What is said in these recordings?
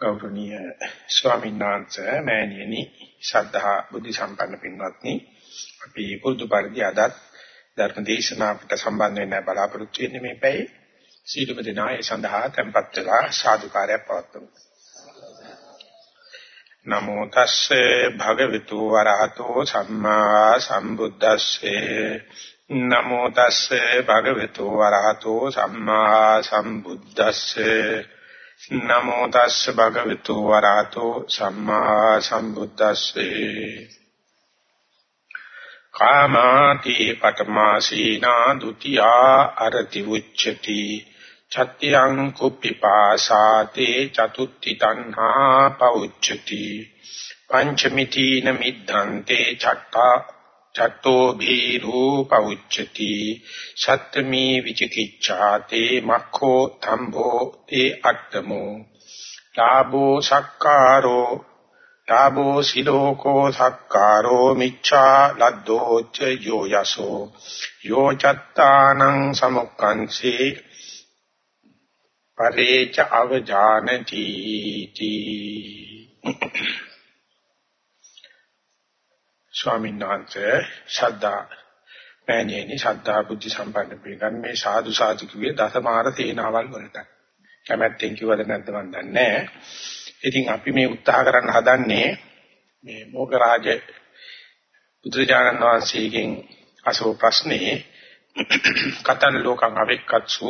ගෞරවනීය ස්වාමීන් වහන්සේ මෑණියනි ශ්‍රද්ධා බුද්ධ සම්පන්න පින්වත්නි අපි පුරුදු පරිදි අදත් ධර්ම දේශනාවට සම්බන්ධ වෙන්න බලාපොරොත්තු වෙන්නේ මේ පැයි. සීලම දිනා ඒ සඳහා tempත් වෙලා සාදුකාරයක් පවත්වමු. නමෝ තස්සේ භගවතු වරහතෝ සම්මා සම්බුද්දස්සේ. නමෝ තස්සේ භගවතු වරහතෝ සම්මා සම්බුද්දස්සේ. නමෝ තස්ස භගවතු වරහතෝ සම්මා සම්බුද්දස්සේ. කාමාති පඨමාසීනා ဒ ුතියා අරති උච්චති. චත්‍යං කුප්පිපාසාතේ චතුත්ති තණ්හා පෞච්චති පංචමිතීන මිද්ධන්තේ චත්තා චත්තෝ භීරූපෞච්චති සත්තමී විචිකිච්ඡාතේ මක්ඛෝ තම්බෝ තේ අට්ඨමෝ ලාභෝ සක්කාරෝ ලාභෝ සිලෝකෝ සක්කාරෝ මිච්ඡා ලද්දෝ ච යෝ යසෝ යෝ චත්තානං සමුක්ඛංසේ පරේච අවජානති තී ස්වාමීන් වහන්සේ ශද්ධා මෑණියනි ශද්ධා බුද්ධ සම්පන්න පිළිගන්න මේ සාදු සාදු කිව්වේ දසමාර තේනාවල් වලට කැමැත්තෙන් කිව්වද නැද්ද මන් දන්නේ නැහැ. ඉතින් අපි මේ උත්සාහ කරන්න හදන්නේ මේ මොගරාජ බුදුජානක වහන්සේගෙන් අසෝ ප්‍රශ්නේ කතන ලෝකං අවෙක්කත්සු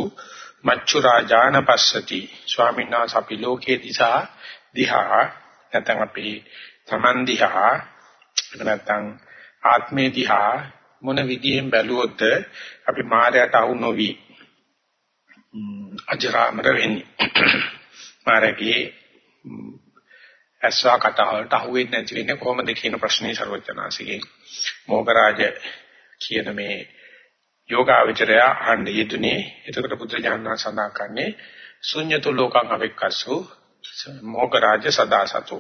මච්චු රාජාන පස්සති ස්වාමීන් වහන්සේ අපි ලෝකේ දිසා දිහා නැත්නම් අපි තමන් දිහා නැත්නම් ආත්මේ දිහා මොන විදිහෙන් බැලුවොත් අපි මායයට අහු නොවි. අජරාමර වෙන්නේ. මාරගේ ඇස්වා කතාවලට අහු වෙන්නේ නැති වෙන්නේ කොහොමද කියන ප්‍රශ්නේ ਸਰවඥාසිකේ මොගරාජ කියන මේ යෝගාවචරය අහන්න යෙදුනේ. එතකොට බුද්ධ ඥාන සඳහන් කරන්නේ ශුන්‍යතු ලෝකං අවෙක්කසු මොගරාජ සදාසතු.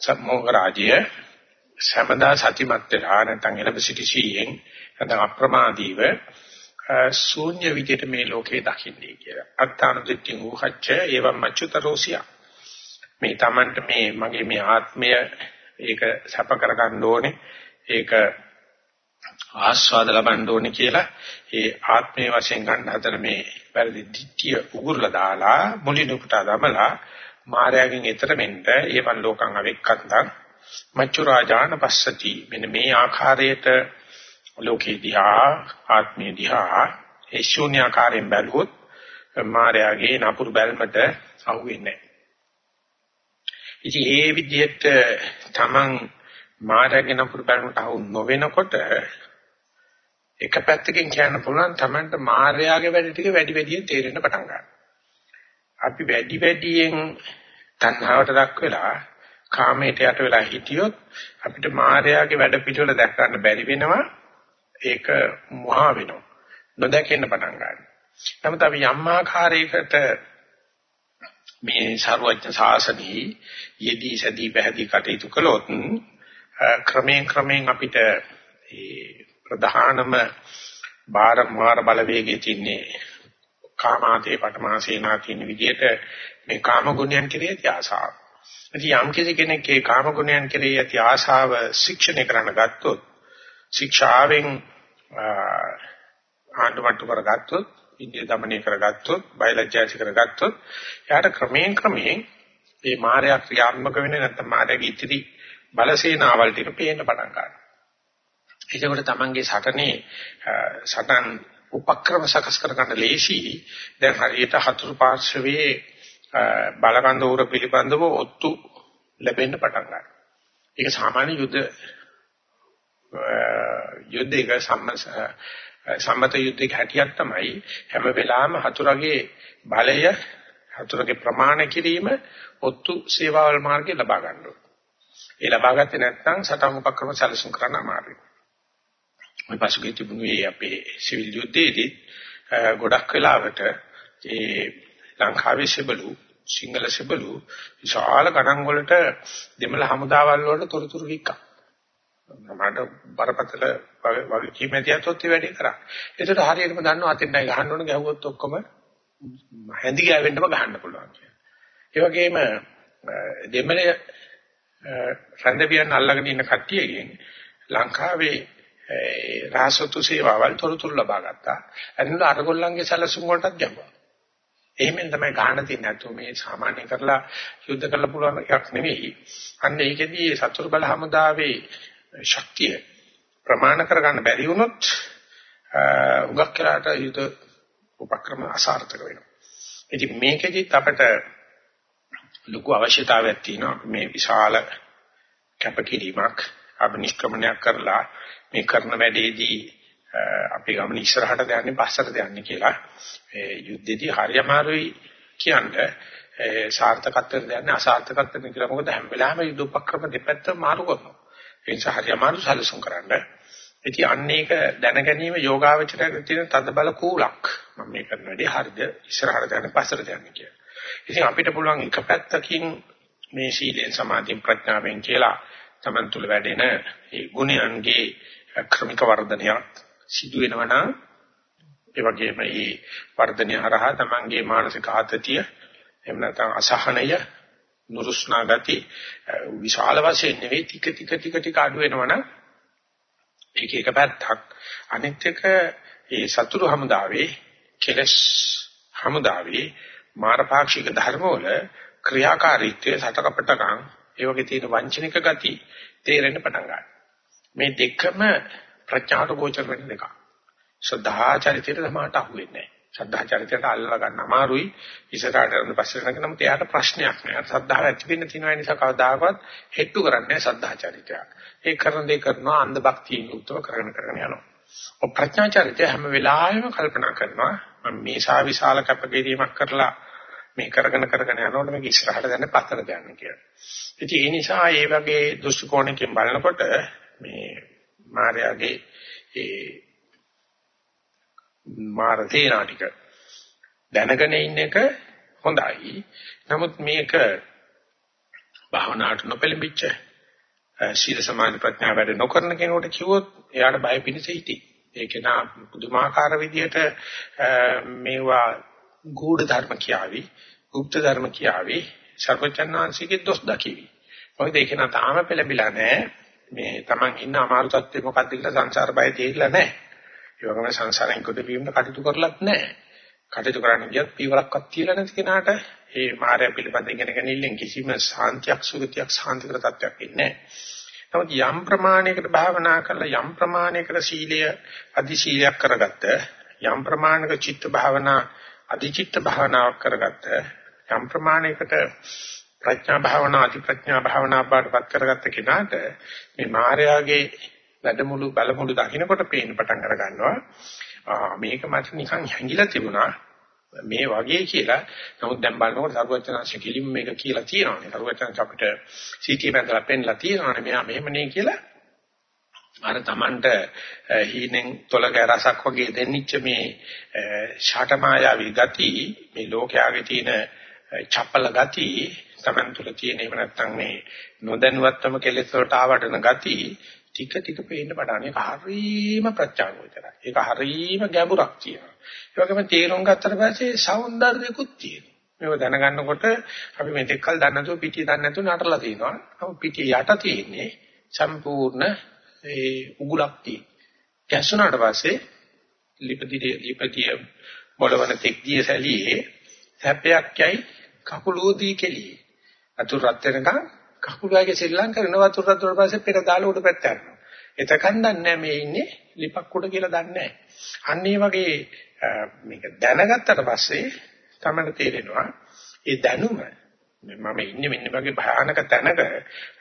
සම්මෝහරාජය සමදා සතිමත් වෙලා නැත්නම් එළඹ සිටි සීයෙන් නැත්නම් අප්‍රමාදීව ශූන්‍ය විදිහට මේ ලෝකේ දකින්නේ කියලා. අත්තාන දෙත්‍යින් උහච්ච එවම් මච්චුතරෝසියා. මේ Tamanට මේ මගේ මේ ආත්මය ඒක සැප කරගන්න ඕනේ. ඒක ආස්වාද ලබන්න ඕනේ කියලා ඒ ආත්මයේ වශයෙන් ගන්න හතර මේ වැරදි දිට්ඨිය උගුරලා දාලා මුලින් උපුටා දමලා මායාවෙන් ඈතර වෙන්න ඒවන් ලෝකං අවෙක්කන්තං මච්චු රාජාන පස්සති මෙන්න මේ ආකාරයට ලෝකේ දිහා ආත්මේ දිහා ඒ ශූන්‍ය ආකාරයෙන් බැලුවොත් මායාවේ නපුරු බැල්මට අහුවෙන්නේ නැහැ. ඉතින් ඒ විදිහට තමන් මායාවේ නපුරු බැල්මට අහු නොවෙනකොට එක පැත්තකින් කියන්න පුළුවන් තමන්ට මායාවේ වැඩ ටික වැඩි වැඩියෙන් තේරෙන්න පටන් ගන්නවා. අපි වැඩි වැඩියෙන් තණ්හාවට දක් වෙලා කාමයට යට වෙලා හිටියොත් අපිට මායාවේ වැඩ පිටවල දැක් ගන්න බැරි වෙනවා. ඒක මොහා වෙනවා. නොදැකෙන්න පටන් ගන්නවා. නමුත් අපි යම් ආකාරයකට මේ ਸਰවඥ සාසනී යෙදී සදී පැහැදී කටයුතු කළොත් ක්‍රමයෙන් ක්‍රමයෙන් අපිට ඒ ප්‍රධානම බාර මාර බලවේගයේ තින්නේ කාමාතේ පටමාසේනා කියන විදිහට මේ කාම ගුණයන් කෙරෙහි ඇති ආශාව. ඉතින් යම් කිසි කෙනෙක්ගේ කාම ගුණයන් කෙරෙහි ඇති ආශාව ශික්ෂණය කරන්න ගත්තොත් ශික්ෂාවෙන් ආණ්ඩුමට්ටු කරගත්තොත් ඉන්දිය দমনය කරගත්තොත් බයලජ්ජාසි කරගත්තොත් එයාට ක්‍රමයෙන් ක්‍රමයෙන් මේ මාය ක්‍රියාත්මක වෙන්නේ නැත්නම් මායගේ ඉතිරි බලසේනාවල් ටික පේන්න පටන් ගන්නවා. එතකොට තමන්ගේ සටනේ සටන් උපක්‍රම සකස් කරගන්න ලේසි. දැන් හරියට හතුරු පාර්ශවයේ බලකන්ද උර පිළිබඳව ඔත්තු ලැබෙන්න පටන් ගන්නවා. ඒක සාමාන්‍ය යුද්ධ යුද්ධයක සම්මත යුද්ධයක හැටියක් තමයි හැම වෙලාවෙම හතුරගේ බලය හතුරගේ ප්‍රමාණ කිරීම ඔත්තු සේවාවල් මාර්ගේ ලබා ගන්න ඕනේ. ඒ ලබා ගත්තේ නැත්නම් සටන් උපක්‍රම සැලසුම් කරන්න අමාරුයි. මේ පසුගිය තිබුණේ අපේ සිවිල් යුද්ධයේදී ගොඩක් වෙලාවට ඒ ලංකාවේ සිබළු සිංහල සිබළු විශාල ගණන් වලට දෙමළ හමුදාවල් වලට තොරතුරු කික්කා. මට බරපතල වගේ කීමැතියත් ඒ වැඩේ කරා. ඒකට හරියටම දන්නවා අතෙන්යි ගහන්න ඕන ගැහුවොත් ඔක්කොම හැඳි ගෑවෙන්නම ගහන්න පුළුවන් කියලා. ඒ වගේම දෙමළ රන්දවියන් අල්ලගෙන ඉන්න කට්ටියගෙන් ලංකාවේ රාසතු සේවාවල් තොරතුරු ලබා ගත්තා. එතන අරගොල්ලන්ගේ සැලසුම් වලටත් ගැඹුවා. එහෙමෙන් තමයි ගන්න තියෙන්නේ. නැත්නම් මේ සාමාන්‍ය කරලා යුද්ධ කරලා පුළුවන් එකක් නෙවෙයි. අන්න ඒකෙදී සතුරු බල හමුදාවේ ශක්තිය ප්‍රමාණ කරගන්න බැරි වුණොත් උගක් කරාට යුද්ධ උපක්‍රම අසාර්ථක වෙනවා. ඉතින් මේකෙදිත් අපිට ලොකු අවශ්‍යතාවයක් තියෙනවා මේ විශාල කැපකිරීමක් අභිනිෂ්ක්‍මණයක් කරලා මේ කරන වැඩේදී අපි ගමන ඉස්සරහට යන්නේ පස්සට යන්නේ කියලා. ඒ යුද්ධෙදී හරි අමාරුයි කියන්නේ සාර්ථකත්වයට යන්නේ අසාර්ථකත්වයට කියලා. මොකද හැම වෙලාවෙම යුද්ධ උපක්‍රම දෙපැත්ත මාරු කරනවා. ඒ නිසා හරි අමාරු සැලසුම් කරන්න. ඉතින් අන්න ඒක දැන ගැනීම යෝගාවචරයට තියෙන තද බල කූලක්. මම මේ කරන වැඩේ හරිද? ඉස්සරහට යන්නේ පස්සට යන්නේ කියලා. ඉතින් අපිට පුළුවන් එක පැත්තකින් මේ සීලෙන් සමාධියෙන් ප්‍රඥාවෙන් කියලා තමන් තුළ වැඩෙන ඒ ගුණයන්ගේ ක්‍රමික වර්ධනයක් සිදු වෙනවා නම් ඒ වගේම මේ වර්ධනය හරහා තමන්ගේ මානසික ආතතිය එහෙම නැත්නම් අසහනය නුරුස්නා ගති විශාල වශයෙන් නෙවෙයි ටික ටික ටික ටික අඩු වෙනවා නම් ඒක එක පැත්තක් අනිත් එක ඒ සතුරු හමුදාවේ කෙලස් හමුදාවේ මාරපාක්ෂික ධර්මවල ක්‍රියාකාරීත්වය සතකපටකම් ඒ වගේ තියෙන වංචනික ගති තේරෙන්න පටන් ගන්නවා. මේ දෙකම ප්‍රඥාට ගෝචර වෙන දෙකක්. ශ්‍රද්ධා චරිතයට සමාට අහුවෙන්නේ නැහැ. ශ්‍රද්ධා චරිතයට අල්ලලා ගන්න අමාරුයි. ඉස්සරහට යන පස්සේ යනකම් නම් එයාට ප්‍රශ්නයක් නෑ. ශ්‍රද්ධාව ඇති වෙන්න තියෙන නිසා කවදාකවත් හෙට්ටු කරන්නේ ශ්‍රද්ධා චරිතයක්. ඒ කරන දේ කරනවා අන්ධ භක්තියෙන් යුක්තව කරගෙන කරගෙන යනවා. ඔය ප්‍රඥා චරිතය හැම වෙලාවෙම කල්පනා කරනවා මම මේ සා විශාල කැපකිරීමක් කරලා මේ කරගෙන කරගෙන යනකොට මේක ඉස්සරහට යන්නේ පස්සට යන්නේ කියලා. ඉතින් ඒ නිසා මේ වගේ දෘෂ්ටි කෝණයකින් බලනකොට මේ මායාවේ ඒ මාර තේනාටික දැනගෙන ඉන්න එක හොඳයි. නමුත් මේක භාවනාවට නොපෙළඹිච්ච සීල සමාධි ප්‍රඥා වැඩ නොකරන කෙනෙකුට කිව්වොත් එයාට බය පිණිස හිටි. ඒක නා පුදුමාකාර විදියට මේවා ගුඪ ධර්ම කියාවි, গুপ্ত ධර්ම කියාවි, සර්වචන්නාංශිකේ දොස් දකිවි. මොකද ඒක නා තාම පෙළඹිලා නැහැ. මේ Taman ඉන්න අමාරු තත්ත්වෙ මොකක්ද කියලා සංසාර බය තේරිලා නැහැ. ඒ වගේම සංසාරයෙන් කොට වීමට කටයුතු කරලත් නැහැ. කටයුතු කරන්න ගියත් පීවරක්වත් තියලා නැති කෙනාට මේ මායя පිළිබඳ ඉගෙන ගැනීමෙන් කිසිම සාන්තියක් සුගතියක් සාන්තිකර තත්ත්වයක් ඉන්නේ නැහැ. නමුත් යම් ප්‍රමාණයකට භාවනා කරලා යම් ප්‍රමාණයකට සීලය අධි සීලයක් කරගත්ත යම් ප්‍රමාණයක චිත්ත භාවනා අධිචිත්ත භාවනාවක් කරගත්ත යම් ප්‍රමාණයකට ප්‍රඥා භාවනා අධි ප්‍රඥා භාවනා බාටපත් කරගත්ත කෙනාට මේ මායාවේ වැඩමුළු බලමුළු දකින්නකොට පේන්න පටන් අර ගන්නවා. මේක මට නිකන් හැංගිලා තිබුණා. මේ වගේ කියලා. නමුත් දැන් බලනකොට සරුවචනංශ කිලිම මේක කියලා තියෙනවානේ. සරුවචනංශ අපිට සීටි බඳලා පෙන්නලා තියෙනවානේ. මෙයා මෙහෙම නේ කියලා. අර Tamanට හීනෙන් තොලක රසක් වගේ දෙන්නිච්ච මේ ෂාටමායාවී ගති මේ ලෝකයාගේ තියෙන චපල ගති Taman තුල තියෙන එහෙම නැත්නම් මේ නොදැනුවත්වම කෙලෙස් වලට ආවටන ගති ටික ටික පේන්න පටන් ඒක හරීම ප්‍රත්‍යාගෝචරයි. ඒක හරීම ගැඹුරක් තියෙනවා. ඒ වගේම තේරුම් ගත්තට පස්සේ సౌందර්යකුත් තියෙනවා. මේක දැනගන්නකොට අපි මේ දෙකල් දන්නේ නැතුව පිටිය දන්නේ නැතුව නටලා තිනවා. නමුත් පිටිය යට තියෙන්නේ සම්පූර්ණ ඒ උගුලක් තියෙන. ගැස්සුණාට පස්සේ ලිපදියේ ලිපතිය මොළවන තෙක්දිය සැලියේ සැපයක් යයි කකුලෝදී කෙලියේ. අතුරු රත් වෙනකන් කකුලගේ සෙල්ලම් කරන වතුර රත් වල පස්සේ පෙර දාලා උඩ පැත්ත යනවා. එතකන් දන්නේ මේ ඉන්නේ ලිපක් උඩ කියලා දන්නේ නැහැ. අන්න ඒ වගේ මේක දැනගත්තට පස්සේ තමයි තේරෙනවා ඒ දැනුම මම ඉන්නේ මෙන්න වගේ භයානක තැනක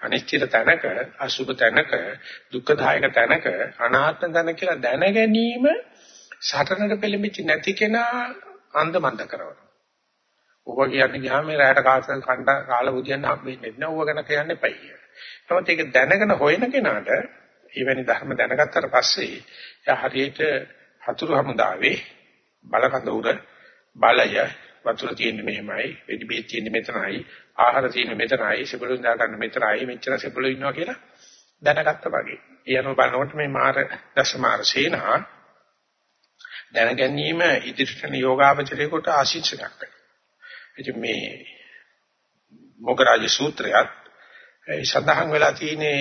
අනිශ්චිත තැනක අසුභ තැනක දුක්ඛදායක තැනක අනාත්ම තැනක කියලා දැන ගැනීම සටනට පෙළඹෙච්ච නැති කෙනා අන්දමන්ද කරනවා. ඔබ කියන්නේ ගියාම මේ රැයට කාසල් කණ්ඩ කාල බුදියන්න හම්බෙන්නේ නැහැ. ඌව ගැන කියන්න එපයි කියලා. නමුත් ඒක දැනගෙන හොයන කෙනාට එවැනි ධර්ම දැනගත්තට පස්සේ එයා හරියට හතුරු හමුදාවේ බලකඳ උර බලය වතුර තියෙන්නේ මෙහෙමයි, වෙඩි බීජ තියෙන්නේ මෙතනයි, ආහාර තියෙන්නේ මෙතනයි, සෙබළුන් දා ගන්න මෙතනයි, මෙච්චර සෙබළු ඉන්නවා කියලා දැනගත්තා වගේ. ඒ අනුව බලනකොට මේ මාර දශමාර සේනා දැනගැනීම ඉදිරියට යෝගාවචරයේකට ආශිර්වාදයක් වෙනවා. ඉතින් මේ මොගරාජ සූත්‍රයත් ඒ සඳහන් වෙලා තියෙන්නේ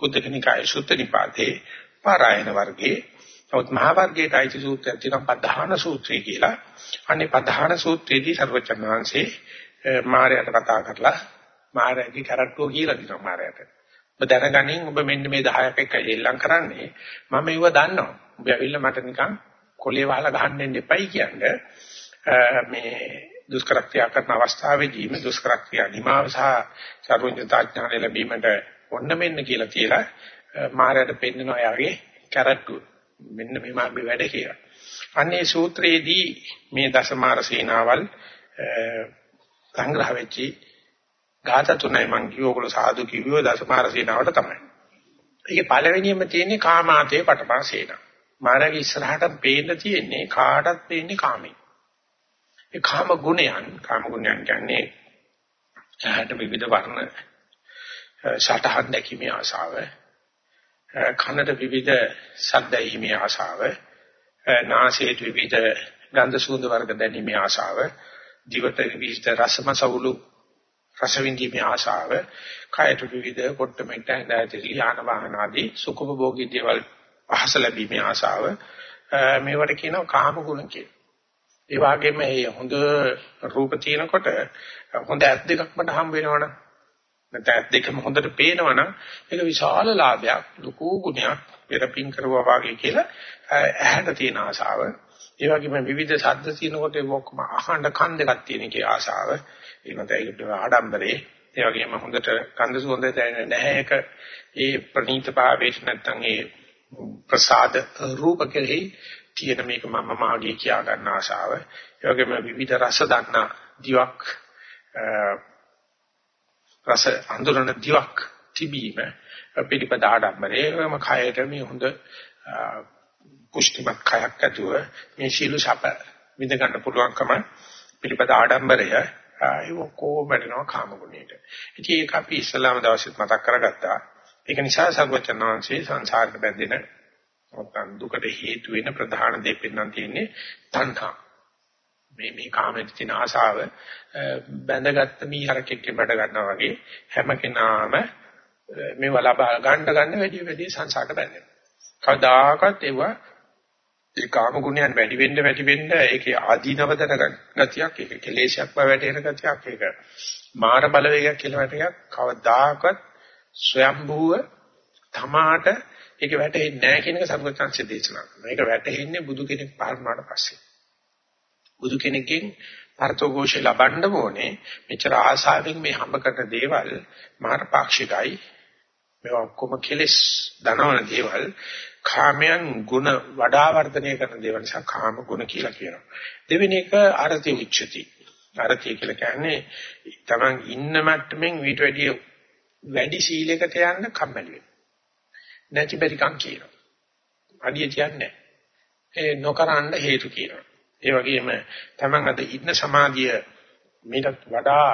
කුද්දකනිකායේ සුත්ත නිපාතේ පාරායන වර්ගයේ නමුත් මහා වර්ගයේ අයිති සූත්‍රයක් තියෙනවා පධාන සූත්‍රය කියලා. අනේ පධාන සූත්‍රයේදී සර්වචන් වහන්සේ මාරයට කතා කරලා මාරයාගේ කරට්ටුව කියලා දිනවා මාරයට. ඔබ දැනගනින් ඔබ මෙන්න මේ 10ක් එක එල්ලම් කරන්නේ මම ඒව දන්නවා. ඔබ ඇවිල්ලා මට නිකන් කොලේ වහලා ගහන්න දෙන්න එපයි කියන්නේ. මේ දුෂ්කරක්‍රියා කරන අවස්ථාවේදී මේ දුෂ්කරක්‍රියා නිමාව සහ සර්වඥතා ඥාන ලැබීමට ඔන්න මෙන්න කියලා තියලා මාරයට පෙන්නනවා යාගේ කරට්ටුව. මෙන්න මේ මාගේ වැඩ කියලා. අන්නේ සූත්‍රයේදී මේ දසමාර සේනාවල් සංග්‍රහ වෙච්චි ගාත තුනයි මං කියෝගල සාදු කිව්වෝ දසමාර සේනාවට තමයි. ඒකේ පළවෙනියම තියෙන්නේ කාමාතේ පටපා සේනාව. මාරගේ ඉස්සරහට පේන්න තියෙන්නේ කාටත් පේන්නේ කාමේ. ඒ කාම ගුණයන් කාම ගුණයන් කියන්නේ ඇහැට විවිධ වර්ණ සටහන් දැකීමේ ආසාව කනට විවිධ ශබ්ද ඇහිීමේ ආසාව නාසයට විවිධ ගන්ධ සුවඳ වර්ග දැනීමේ ආසාව දිවට විවිධ රසමසවුලු රස විඳීමේ ආශාව කයට විවිධ කොට්ටමෙන්ට ඇඳාතිලි යාන වාහන ආදී සුඛභෝගී දේවල් අහස ලැබීමේ ආශාව මේවට කියනවා කාම ගුණ කියලා. ඒ වගේම මේ හොඳ රූප තියෙනකොට හොඳ ඇස් දෙකක් මට හම් වෙනවනම් නැත්නම් ඇස් දෙකම හොඳට පේනවනම් ඒක විශාල ලාභයක් ලොකු ගුණයක් පෙරපින් කරුවා වගේ කියලා ඇහැට තියෙන ආශාව. ඒ වගේම විවිධ ශබ්ද තියෙනකොට ඒක ඔක්කොම අහන්න කන් දෙකක් තියෙන කේ ආශාව. ඒකට ඒකට ආඩම්බරේ. ඒ වගේම හොඳට කන්ද සුවඳ දැනෙන්නේ නැහැ ඒක ඒ ප්‍රණීත භාවයට නැත්නම් ඒ ප්‍රසාද රූප කෙරෙහි තියෙන මේක මම මාගේ කියා ගන්න ආශාව. ඒ වගේම විවිධ රස දන්නා දිවක් රස අඳුරන දිවක් තිබීම පිළිපද ආඩම්බරේම කයට මේ හොඳ කුෂ්ඨිමත් කයක් ඇතුව මේ සීල සප විඳ ගන්න පුළුවන්කම පිළිපද ආඩම්බරය ඒ කොහොම වෙනවා කාම ගුණයට. ඉතින් ඒක අපි ඉස්ලාම දවසෙත් මතක් කරගත්තා. ඒක නිසා සර්වචනංශේ සංසාරට බැඳෙන නැත්නම් දුකට හේතු වෙන ප්‍රධාන දේ පෙන්වන්න තියෙන්නේ තණ්හා. මේ මේ කාමයේ තියෙන ආශාව බැඳගත්ත මීහරකෙක් බඩ ගන්නවා වගේ හැම කෙනාම මේව ලබා ගන්න ගන්න වැඩි වැඩි සංසාරට බැඳෙනවා. කවදාකවත් ඒවා ඒ කාම ගුණයන් වැඩි වෙන්න වැඩි වෙන්න ඒකේ ආදීනව දැනගන්න ගතියක් ඒක කෙලේශයක් බව වැටෙන ගතියක් ඒක මාර බලවේගයක් කියලා වැටයක් කවදාකවත් ස්වයම්භූව තමාට ඒක වැටෙන්නේ නැහැ කියන එක සර්වචන්සි දේශනා කරනවා. ඒක වැටෙන්නේ බුදු කෙනෙක් පහළ වුණාට පස්සේ. බුදු කෙනෙක්ගෙන් පරතෝഘോഷය ලබන්න ඕනේ. මෙච්චර ආසාවෙන් මේ හම්බ කරන දේවල් මාර පාක්ෂිකයි. මේවා ඔක්කොම කෙලස් දනවන දේවල් කාමයන් ගුණ වඩා වර්ධනය කරන දේවල් නිසා කාම ගුණ කියලා කියනවා. දෙවෙනි එක අරති උච්චති. අරති කියලා කියන්නේ තමන් ඉන්න මට්ටමින් ඊට වැඩිය වැඩි සීලයකට යන්න කම්මැලි වෙනවා. නැති බැරිකම් කියනවා. අඩිය කියන්නේ ඒ නොකරන්න හේතු කියනවා. ඒ වගේම තමන් අද ඉන්න සමාධිය මීටත් වඩා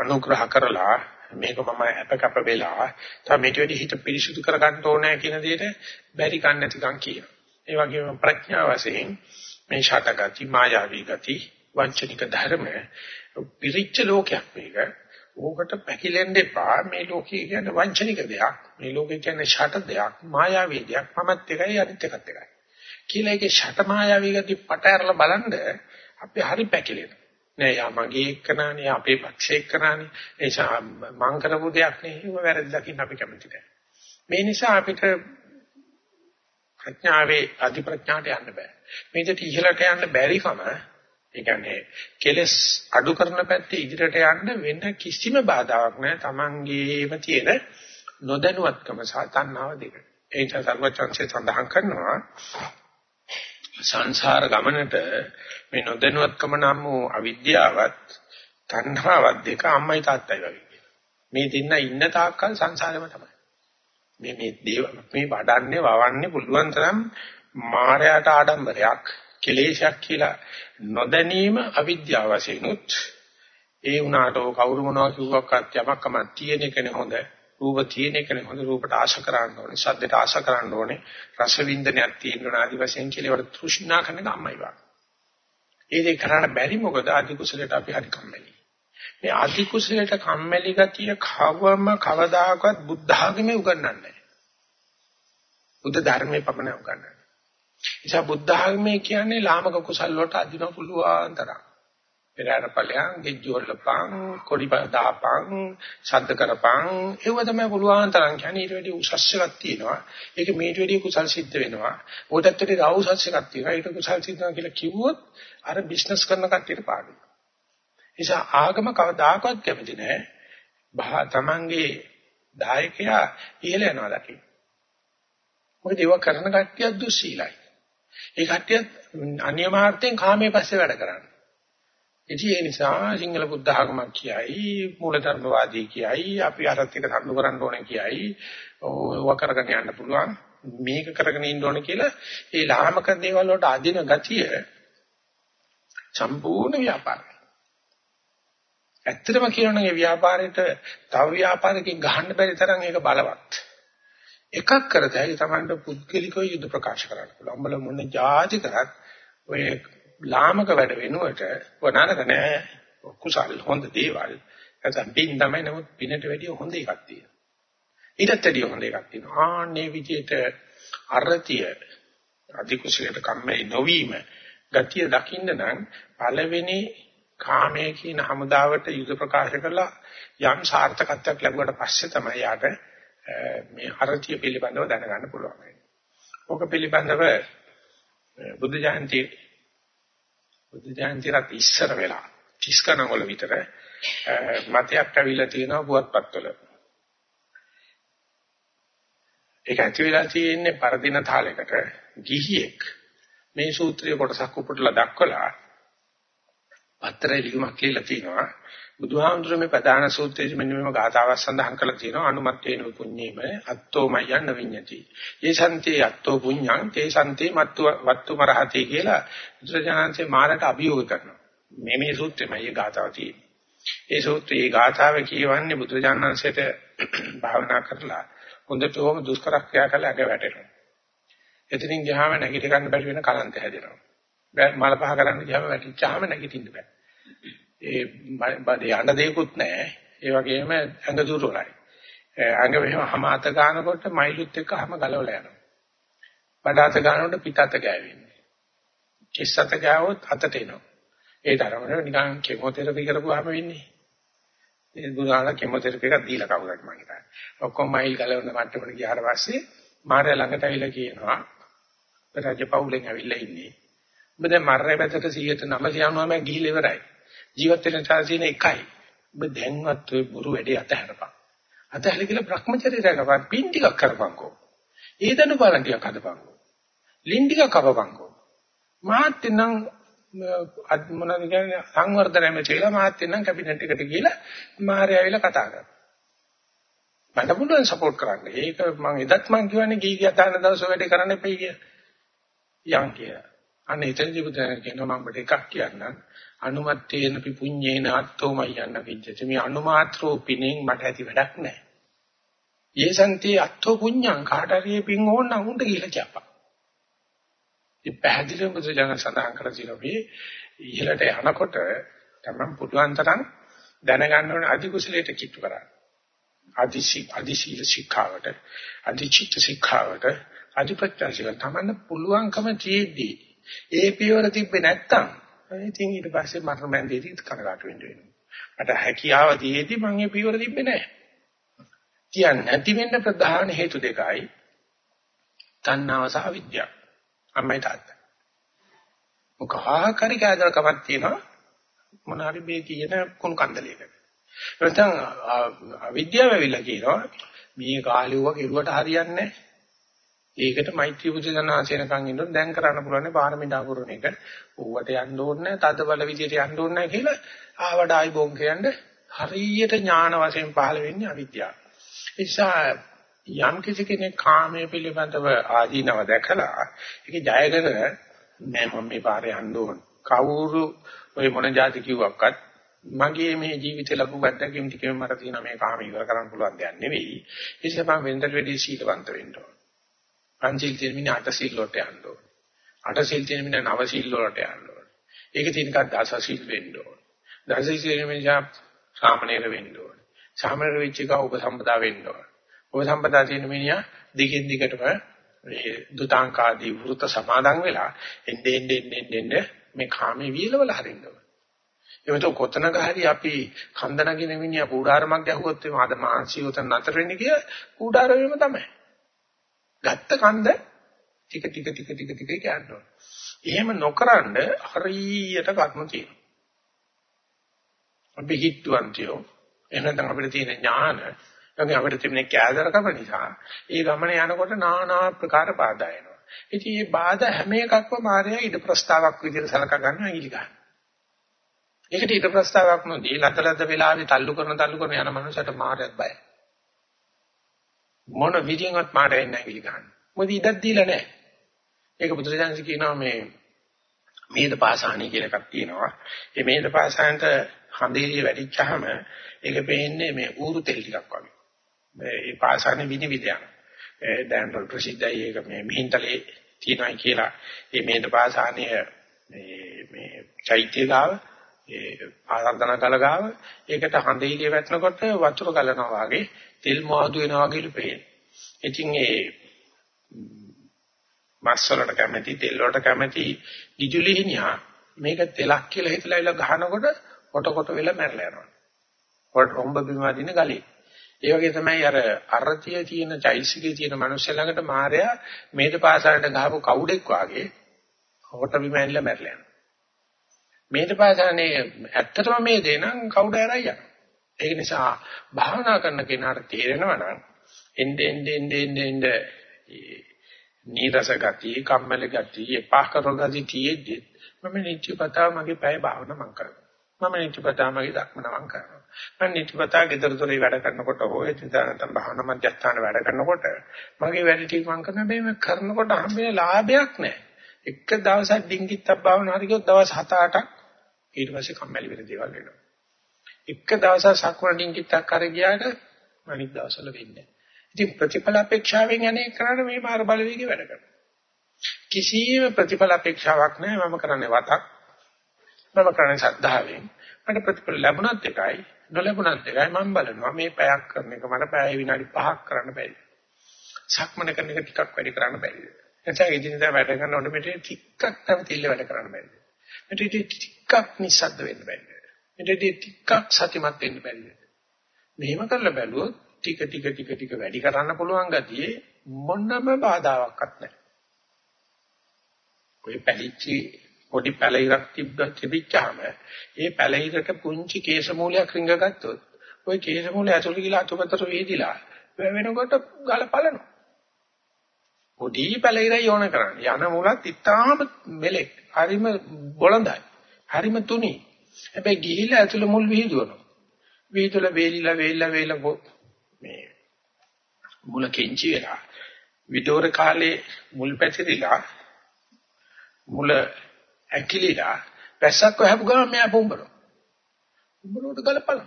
අනුග්‍රහ කරලා මේක මම අපකප වෙලා තමයි ඊට වැඩි හිත පිරිසුදු කරගන්න ඕනේ කියන දෙයට බැරි කන් නැතිකම් කියනවා. ඒ වගේම ප්‍රඥා වශයෙන් මේ ෂටගති මායාවී ගති වංචනික ධර්ම පිරිච්ච ලෝකයක් මේක. ඕකට පැකිලෙන්න එපා. මේ ලෝකේ කියන්නේ වංචනික දෙයක්. මේ ලෝකේ කියන්නේ ෂට දෙයක්, මායාවී දෙයක්. මමත් එකයි අනිත් එකත් එකයි. කියලා ඒකේ ෂට මායාවී ගති පට ඇරලා බලන්න අපි හරි පැකිලෙනවා. නෑ යා මගේ එක්කනානේ අපේ පක්ෂේ එක්කනානේ ඒ නිසා මං කරපු දෙයක් නේ ඒක වැරදි දකින්න අපි කැමති නැහැ මේ නිසා අපිට ප්‍රඥාවේ අධි ප්‍රඥාට යන්න බෑ මේකට ඉහළට යන්න බැරිකම ඒ කියන්නේ කෙලස් අඩු කරන පැත්තේ ඉදිරියට යන්න වෙන කිසිම බාධාවක් නැහැ Tamangeema තියෙන නොදැනුවත්කම සහ තණ්හාව දෙක ඒ නිසා සර්වචන්සේ සඳහන් කරනවා සංසාර ගමනට මේ නොදැනුවත්කම නම් වූ අවිද්‍යාවත් තණ්හාවත් දෙක අම්මයි තාත්තයි වගේ කියනවා. මේ දෙන්න ඉන්න තාක්කල් සංසාරෙම තමයි. මේ මේ දේව මේ වඩන්නේ වවන්නේ පුළුවන් තරම් මායයට ආඩම්බරයක් කෙලේශයක් කියලා නොදැනීම අවිද්‍යාව වශයෙන්ුත් ඒ උනාට කවුරු මොනවා කිව්වක්වත් යමක් කමක් තියෙන එකනේ හොඳ රූප තියෙන එකනේ හොඳ රූපට ආශ කරන්න ඕනේ ශබ්දයට ආශ කරන්න ඕනේ රස වින්දනයක් තියෙන්න ඕන ආදි වශයෙන් කියලා වල තෘෂ්ණා කරන එක අම්මයි වා. ඒ දේ කරන්න බැරි මොකද අධි කුසලයට අපි හරි කම්මැලි. මේ අධි කුසලයට කම්මැලි ගතිය කවම කවදාකවත් බුද්ධ ආගමේ උගන්වන්නේ නැහැ. බුද්ධ ධර්මයේ පමණ උගන්වන්නේ. නිසා බුද්ධ ආගමේ කියන්නේ ලාමක කුසල් වලට අදින පුළුවන් තරම්. පෙරහැර ඵලයන් ගෙජ්ජෝල්ලපන් කොඩි දාපන් ශබ්ද කරපන් ඒව තමයි පුළුවන් තරම් කියන්නේ. ඊට වැඩි උසස් එකක් තියෙනවා. ඒක මේට වැඩි කුසල් සිද්ධ වෙනවා. උඩට වැඩි රවුසස් එකක් තියෙනවා. ඒක කුසල් සිද්ධ වෙනවා කියලා කිව්වොත් අර බිස්නස් කරන කට්ටියට පාඩුයි නිසා ආගම කවදාකවත් කැමති නැහැ. බහ තමන්ගේ දායකයා ඉහළ යනවා දකින්න. මොකද ඒව කරන කට්ටිය දුස්සීලයි. ඒ කට්ටිය අනියමාර්ථයෙන් කාමයේ පස්සේ වැඩ කරන්නේ ඉතින් ඒ නිසා සිංහල බුද්ධ ආගමක් කියයි මූලධර්මවාදී කියයි අපි අරත් එක සම්දු කරන්න ඕනේ කියයි ඕව කරගෙන යන්න පුළුවන් මේක කරගෙන ඉන්න ඕනේ කියලා ඒ ලාමක දේවල් වලට අදින ගතිය සම්පූර්ණ ව්‍යාපාරය. ඇත්තටම කියනනම් ඒ ව්‍යාපාරයට තව ව්‍යාපාරකින් ගහන්න බැරි තරම් ඒක බලවත්. එකක් කරතයි තමන්ට පුද්ගලිකව යුද ප්‍රකාශ කරන්න පුළුවන්. උඹලා මොන જાති කරත් ඔය ලාමක වැඩ වෙනුවට වනානක නෑ. කුසල් හොඳ දේවල්. නැත්නම් පින් තමයි නමුත් පිනට වැඩිය හොඳ එකක් තියෙනවා. ඊටත් වැඩිය හොඳ එකක් තියෙනවා. ආන්නේ විදිහට අරතිය අධිකුසලයට කම්මැලි නොවීම ගතිය දකින්න නම් පළවෙනි කාමයේ කියන හමුදාවට යුද ප්‍රකාශ කරලා යම් සාර්ථකත්වයක් ලැබුවට පස්සේ තමයි යාට මේ අරතිය පිළිබඳව දැනගන්න පුළුවන්. ඕක පිළිබඳව බුද්ධ ජයන්ති බුද්ධ ජයන්තිරත් ඉස්සර වෙලා 30 ගණන් වල විතර මතයක් ඇවිල්ලා තියෙනවා පුවත්පත්වල. ඒක ඇති වෙලා තියෙන්නේ පරදින තාලයකට ගිහියෙක් මේ සූත්‍රයේ කොටසක් උපුටලා දක්වලා පත්‍රයේ ලියුමක් කියලා තියෙනවා බුදුහාමුදුරුවෝ මේ ප්‍රධාන සූත්‍රයේ මෙන්න මේව ගාථාවක් සඳහන් කරලා තියෙනවා අනුමත්තේන පුඤ්ඤේම අත්තෝ මයන්න විඤ්ඤති. ඒ සන්තේ අත්තෝ පුඤ්ඤං තේ සන්තේ මත්තු වත්තු මරහති කියලා බුදුරජාණන්සේ මාරට අභියෝග කරනවා. මේ මේ සූත්‍රෙමයි මේ ගාථාව තියෙන්නේ. ඒ සූත්‍රයේ ගාථාව කියවන්නේ බුදුරජාණන්සේට භාවනා කරලා හොඳට ඕම දුෂ්කර ක්‍රියා කළා අග වැටෙනවා. එතනින් ගියාම නැගිට ගන්න බැරි වෙන කලන්ත හැදෙනවා. මල පහ කරන්න ගියාම වැටිච්චාම නැගිටින්න බෑ. ඒ බඩේ යන්න දෙයක්වත් නැහැ. ඒ වගේම ඇඟ දුර්වලයි. ඇඟ මෙහෙම හැම අත ගන්නකොට මයිලුත් එක්ක හැම ගලවලා යනවා. බඩ අත ගන්නකොට පිට අත ගෑවෙන්නේ. කිස් අත ගාවොත් අතට එනවා. ඒ තරමට නිකන් කෙමෝതെරපි කරපුවාම වෙන්නේ. ඒ දුරාල කෙමෝതെරපි එකක් දීලා කවුරුත් මම හිතන්නේ. ඔක්කොම මයිල් ගලවන මට්ටමට ගියාට පස්සේ මාරය ළඟට ඇවිල්ලා කියනවා රජපෞලෙන් ඇවිල්ලා ඉන්නේ. ඔබ දැන් මරණය පැත්තට 199 ගිහිල්ලා ඉවරයි. ජීවත් වෙන chance එකයි. ඔබ දැන්වත් ඔය බොරු වැඩේ අතහැරපන්. අතහැරලා කියලා Brahmacharya රැකපන් පින් ටිකක් කරපන්කෝ. ඒ දනු බලන් ටිකක් හදපන්කෝ. ලින් ටිකක් කපපන්කෝ. මාත් නම් මොනවද කියන්නේ සංවර්ධනයම කියලා මාත් නම් කැබිනට් එකට ගිහලා මාරය ආවිලා කතා කරා. මට පුළුවන් සපෝට් කරන්න. ඒක මම එදත් මම කියවනේ ගී ගිය දාන දවස් වැඩේ කරන්න එපයි කියලා. යන් කියලා. අනේ එතනදී බුදුන් කියනවා මම ඔබට එකක් කියන්නම්. අනුමත්තේන පිපුඤ්ඤේන අත්තෝ මයන්න විජ්ජති. මේ අනුමාත්‍රෝ පිනෙන් මට ඇති වැඩක් නැහැ. යේසන්ති අත්තෝ පුඤ්ඤං කාට හරි පින් ඕන නම් උන්ට කියලා කියපන්. මේ පැහැදිලිවම බුදුජානක සඳහන් කර තියෙනවා මේ ඉහළට යනකොට තමන් පුදුන් තරම් දැනගන්න ඕනේ අධි කුසලයට කිට්ටු කරන්න. අධි අධි සීල ශික්ෂාවට අධි චිත්ත ශික්ෂාවට අධි ප්‍රත්‍යක්ෂය තමන්න පුළුවන්කම තියෙද්දී ඒ පියවර තිබ්බේ නැත්තම් ඉතින් ඊට පස්සේ මරණ මැදේදී කනගාටු වෙන්න වෙනවා. මට හැකියාව දීේදී මම ඒ පියවර තිබ්බේ නැහැ. කියන්නේ නැති වෙන්න ප්‍රධාන හේතු දෙකයි. තණ්හාව සහ විද්‍යාව. අම්මයි තාත්තා. මොකහාකරි කෑදරකමක් තියෙනවා මොන හරි මේ තියෙන කුණු කන්දලයකට. නැත්නම් අවිද්‍යාව වෙවිලා කියනවා මේ කාලෙවක කෙරුවට හරියන්නේ නැහැ. ඒකට මෛත්‍රී බුද්ධ ජනනාසේනකන් ඉන්නොත් දැන් කරන්න පුළුවන් පාරමිතා පුරණ එක. ඌවට යන්න ඕනේ නැහැ, තද බල විදියට යන්න ඕනේ නැහැ කියලා ආවඩ ආයි බොන් කියන්නේ හරියට ඥාන වශයෙන් පහළ වෙන්නේ අවිද්‍යාව. ඒ නිසා යම් කිසි කෙනෙක් කාමයේ පිළිබඳව ආදීනව දැකලා ඒක ජයගෙන නෑ මම මේ පාරේ යන්න ඕන. කවුරු ඔය මොන જાති කිව්වක්වත් මගේ මේ ජීවිතේ ලැබු අත්දැකීම් ටිකෙන් මට තියෙන මේ කාම ඉවර කරන්න පුළුවන් දෙයක් නෙවෙයි. ඒ නිසා මම වෙනදට වැඩි සීලවන්ත වෙන්න ඕන. පංචශීල තියෙන මිනිහ අටශීල වලට යන්න ඕන. අටශීල තියෙන මිනිහ නවශීල වලට යන්න ඕන. ඒක තියෙනකන් දසශීල වෙන්න ඕන. දසශීල තියෙන මිනිහ සාමනීර වෙන්න ඕනේ. සාමනීර වෙච්ච එක උපසම්පදා වෙන්න ඕනේ. උපසම්පදා තියෙන මිනිහා දිගින් දිගටම මේ දුතාංකාදී වෘත සමාදන් වෙලා එන්නේ එන්නේ එන්නේ මේ කාමයේ වියලවල හරින්න ඕනේ. එමෙත කොතනක හරි අපි කන්ද නගින මිනිහා කූඩාරමක් ගැහුවොත් එimhe අද මානසික උතන නතර වෙන්නේ කිය කූඩාරෙම තමයි. ගත්ත කන්ද ටික ටික ටික ටික ටික කියනවා. එහෙම නොකරනද හරියට කර්ම තියෙනවා. අපි හිට්ටුවන්තියෝ එහෙනම් අපිට තියෙන ඥාන නැත්නම් අපිට තිබෙන කෑදරකම නිසා ඒ ගමන යනකොට নানা ආකාර බාධා එනවා. ඉතින් මේ බාධා හැම එකක්ම මායя ඉද ප්‍රස්තාවක් විදිහට සලකා ගන්නවා ඊළඟ. ඒකට ඉද ප්‍රස්තාවක් නොදී ලතලද වෙලාවේ තල්ලු කරන තල්ලු කරන යන මනුස්සයට මායයක් බයයි. මොන විදියෙන්වත් මාරයක් නැහැ කිලි ගන්න. මොකද ඉඩක් දීලා නැහැ. ඒක බුදුරජාණන් කියනවා මේ මේද පාසාණි කියලා එකක් තියෙනවා. මේ මේද පාසාන්ට හඳේලිය වැඩිච්චාම ඒක පේන්නේ මේ ඌරු තෙල් ටිකක් වගේ. මේ පාසාණි විනිවිද යන. දැන් ප්‍රසිද්ධයි ඒක මේ මිහින්තලේ තියෙනවා කියලා. මේ මේද පාසාණිය මේ මේ චෛත්‍ය ගාව ඒ ආරාධනා කළ ගාව ඒකට හඳේලිය වැටෙනකොට වතුර ගලනවා වගේ තෙල් මොහොදු වෙනවා වගේ පේන. ඉතින් ඒ මස් වලට කැමති තෙල් වලට කැමති ගිජුලිහිනියා මේක තෙලක් කියලා හිතලා ඉල ගහනකොට කොට කොට වෙලා මැරලා යනවා. කොට හොම්බ බිම වදින ගලේ. ඒ වගේ තමයි අර අරතිය තියෙන චෛසිකේ තියෙන මනුස්සය ළඟට මායя මේද පාසලට ගහපු කවුඩෙක් වාගේ කොට බිම ඇවිල්ලා මැරලා යනවා. මේද පාසලනේ ඇත්තටම මේ දේ නම් කවුද ඇරයි යනවා. ඒක නිසා භාවනා කරන කෙනාට තේරෙනවා නම් එnde ende ende ende ende නීරස ගතිය, කම්මැලි ගතිය, එපා කරන ගතිය තියෙද්දි මම නිත්‍යපතා මගේ පැය භාවනා මං කරනවා. මම නිත්‍යපතා මගේ ධක්මන මං කරනවා. මම නිත්‍යපතා ගෙදර දොරේ වැඩ කරනකොට හෝ එතන භාවනා මධ්‍යස්ථාන වැඩ කරනකොට මගේ වැඩ ටික මං කරන බෑ මේ කරනකොට හම්බෙන ලාභයක් නැහැ. එක දවසක් ඩිංගිත්තක් භාවනා හරි ගියොත් දවස් 7-8ක් ඊට පස්සේ කම්මැලි වෙන දේවල් වෙනවා. එක දවසක් සක්වන ඩිංගිත්තක් කර ගියාට අනිත් දවස්වල වෙන්නේ නැහැ. ඉතින් ප්‍රතිඵල අපේක්ෂාවෙන් යන්නේ කරන්නේ මේ මාර්ග බලවේගය වැඩ කරනවා. කිසියම් ප්‍රතිඵල අපේක්ෂාවක් නැහැ මම කරන්නේ වතක්. මම කරන්නේ ශ්‍රද්ධාවෙන්. මට ප්‍රතිඵල ලැබුණත් එකයි නොලැබුණත් එකයි මම බලනවා මේ පැයක් කරන එක මට පැය විනාඩි 5ක් කරන්න බැරි. සක්මන කරන එක ටිකක් වැඩි කරන්න බැරි. එතන ඉදින්දා වැඩ කරනකොට මෙතන ටිකක් නැවතිල්ල වැඩ කරන්න බැරි. මෙතන ටිකක් නිස්සද්ද වෙන්න බැරි. මෙතන ටිකක් සතිමත් වෙන්න බැරි. මෙහෙම කරලා බැලුවොත් ටික ටික ටික ටික වැඩි කරන්න පුළුවන් ගතියේ මොනම බාධාවක්වත් නැහැ. ඔය පැලිච්චි පොඩි පැලිරක් තිබ්බ තිබිච්චාම ඒ පැලිරක පුංචි කේශ මූලයක් රිංගගත්තොත් ওই කේශ මූලය ඇතුළේ ගිලා අතුපතර වේදිලා වෙනකොට ගල පලනවා. පොඩි පැලිරයි ඕන කරන්නේ. යන මූලත් ඉතාම මෙලෙක්. හරිම බොළඳයි. හරිම තුනි. හැබැයි ගිහිලා ඇතුළේ මුල් විහිදුවනවා. විහිදුල වේලිලා වේලිලා වේලිලා මේ මුල කෙන්චි වෙලා විතෝර කාලේ මුල් පැතිරිලා මුල ඇකිලිලා පැස්සක් වහපු ගමන් මෙයා පොඹනවා. උඹලට ගලපන.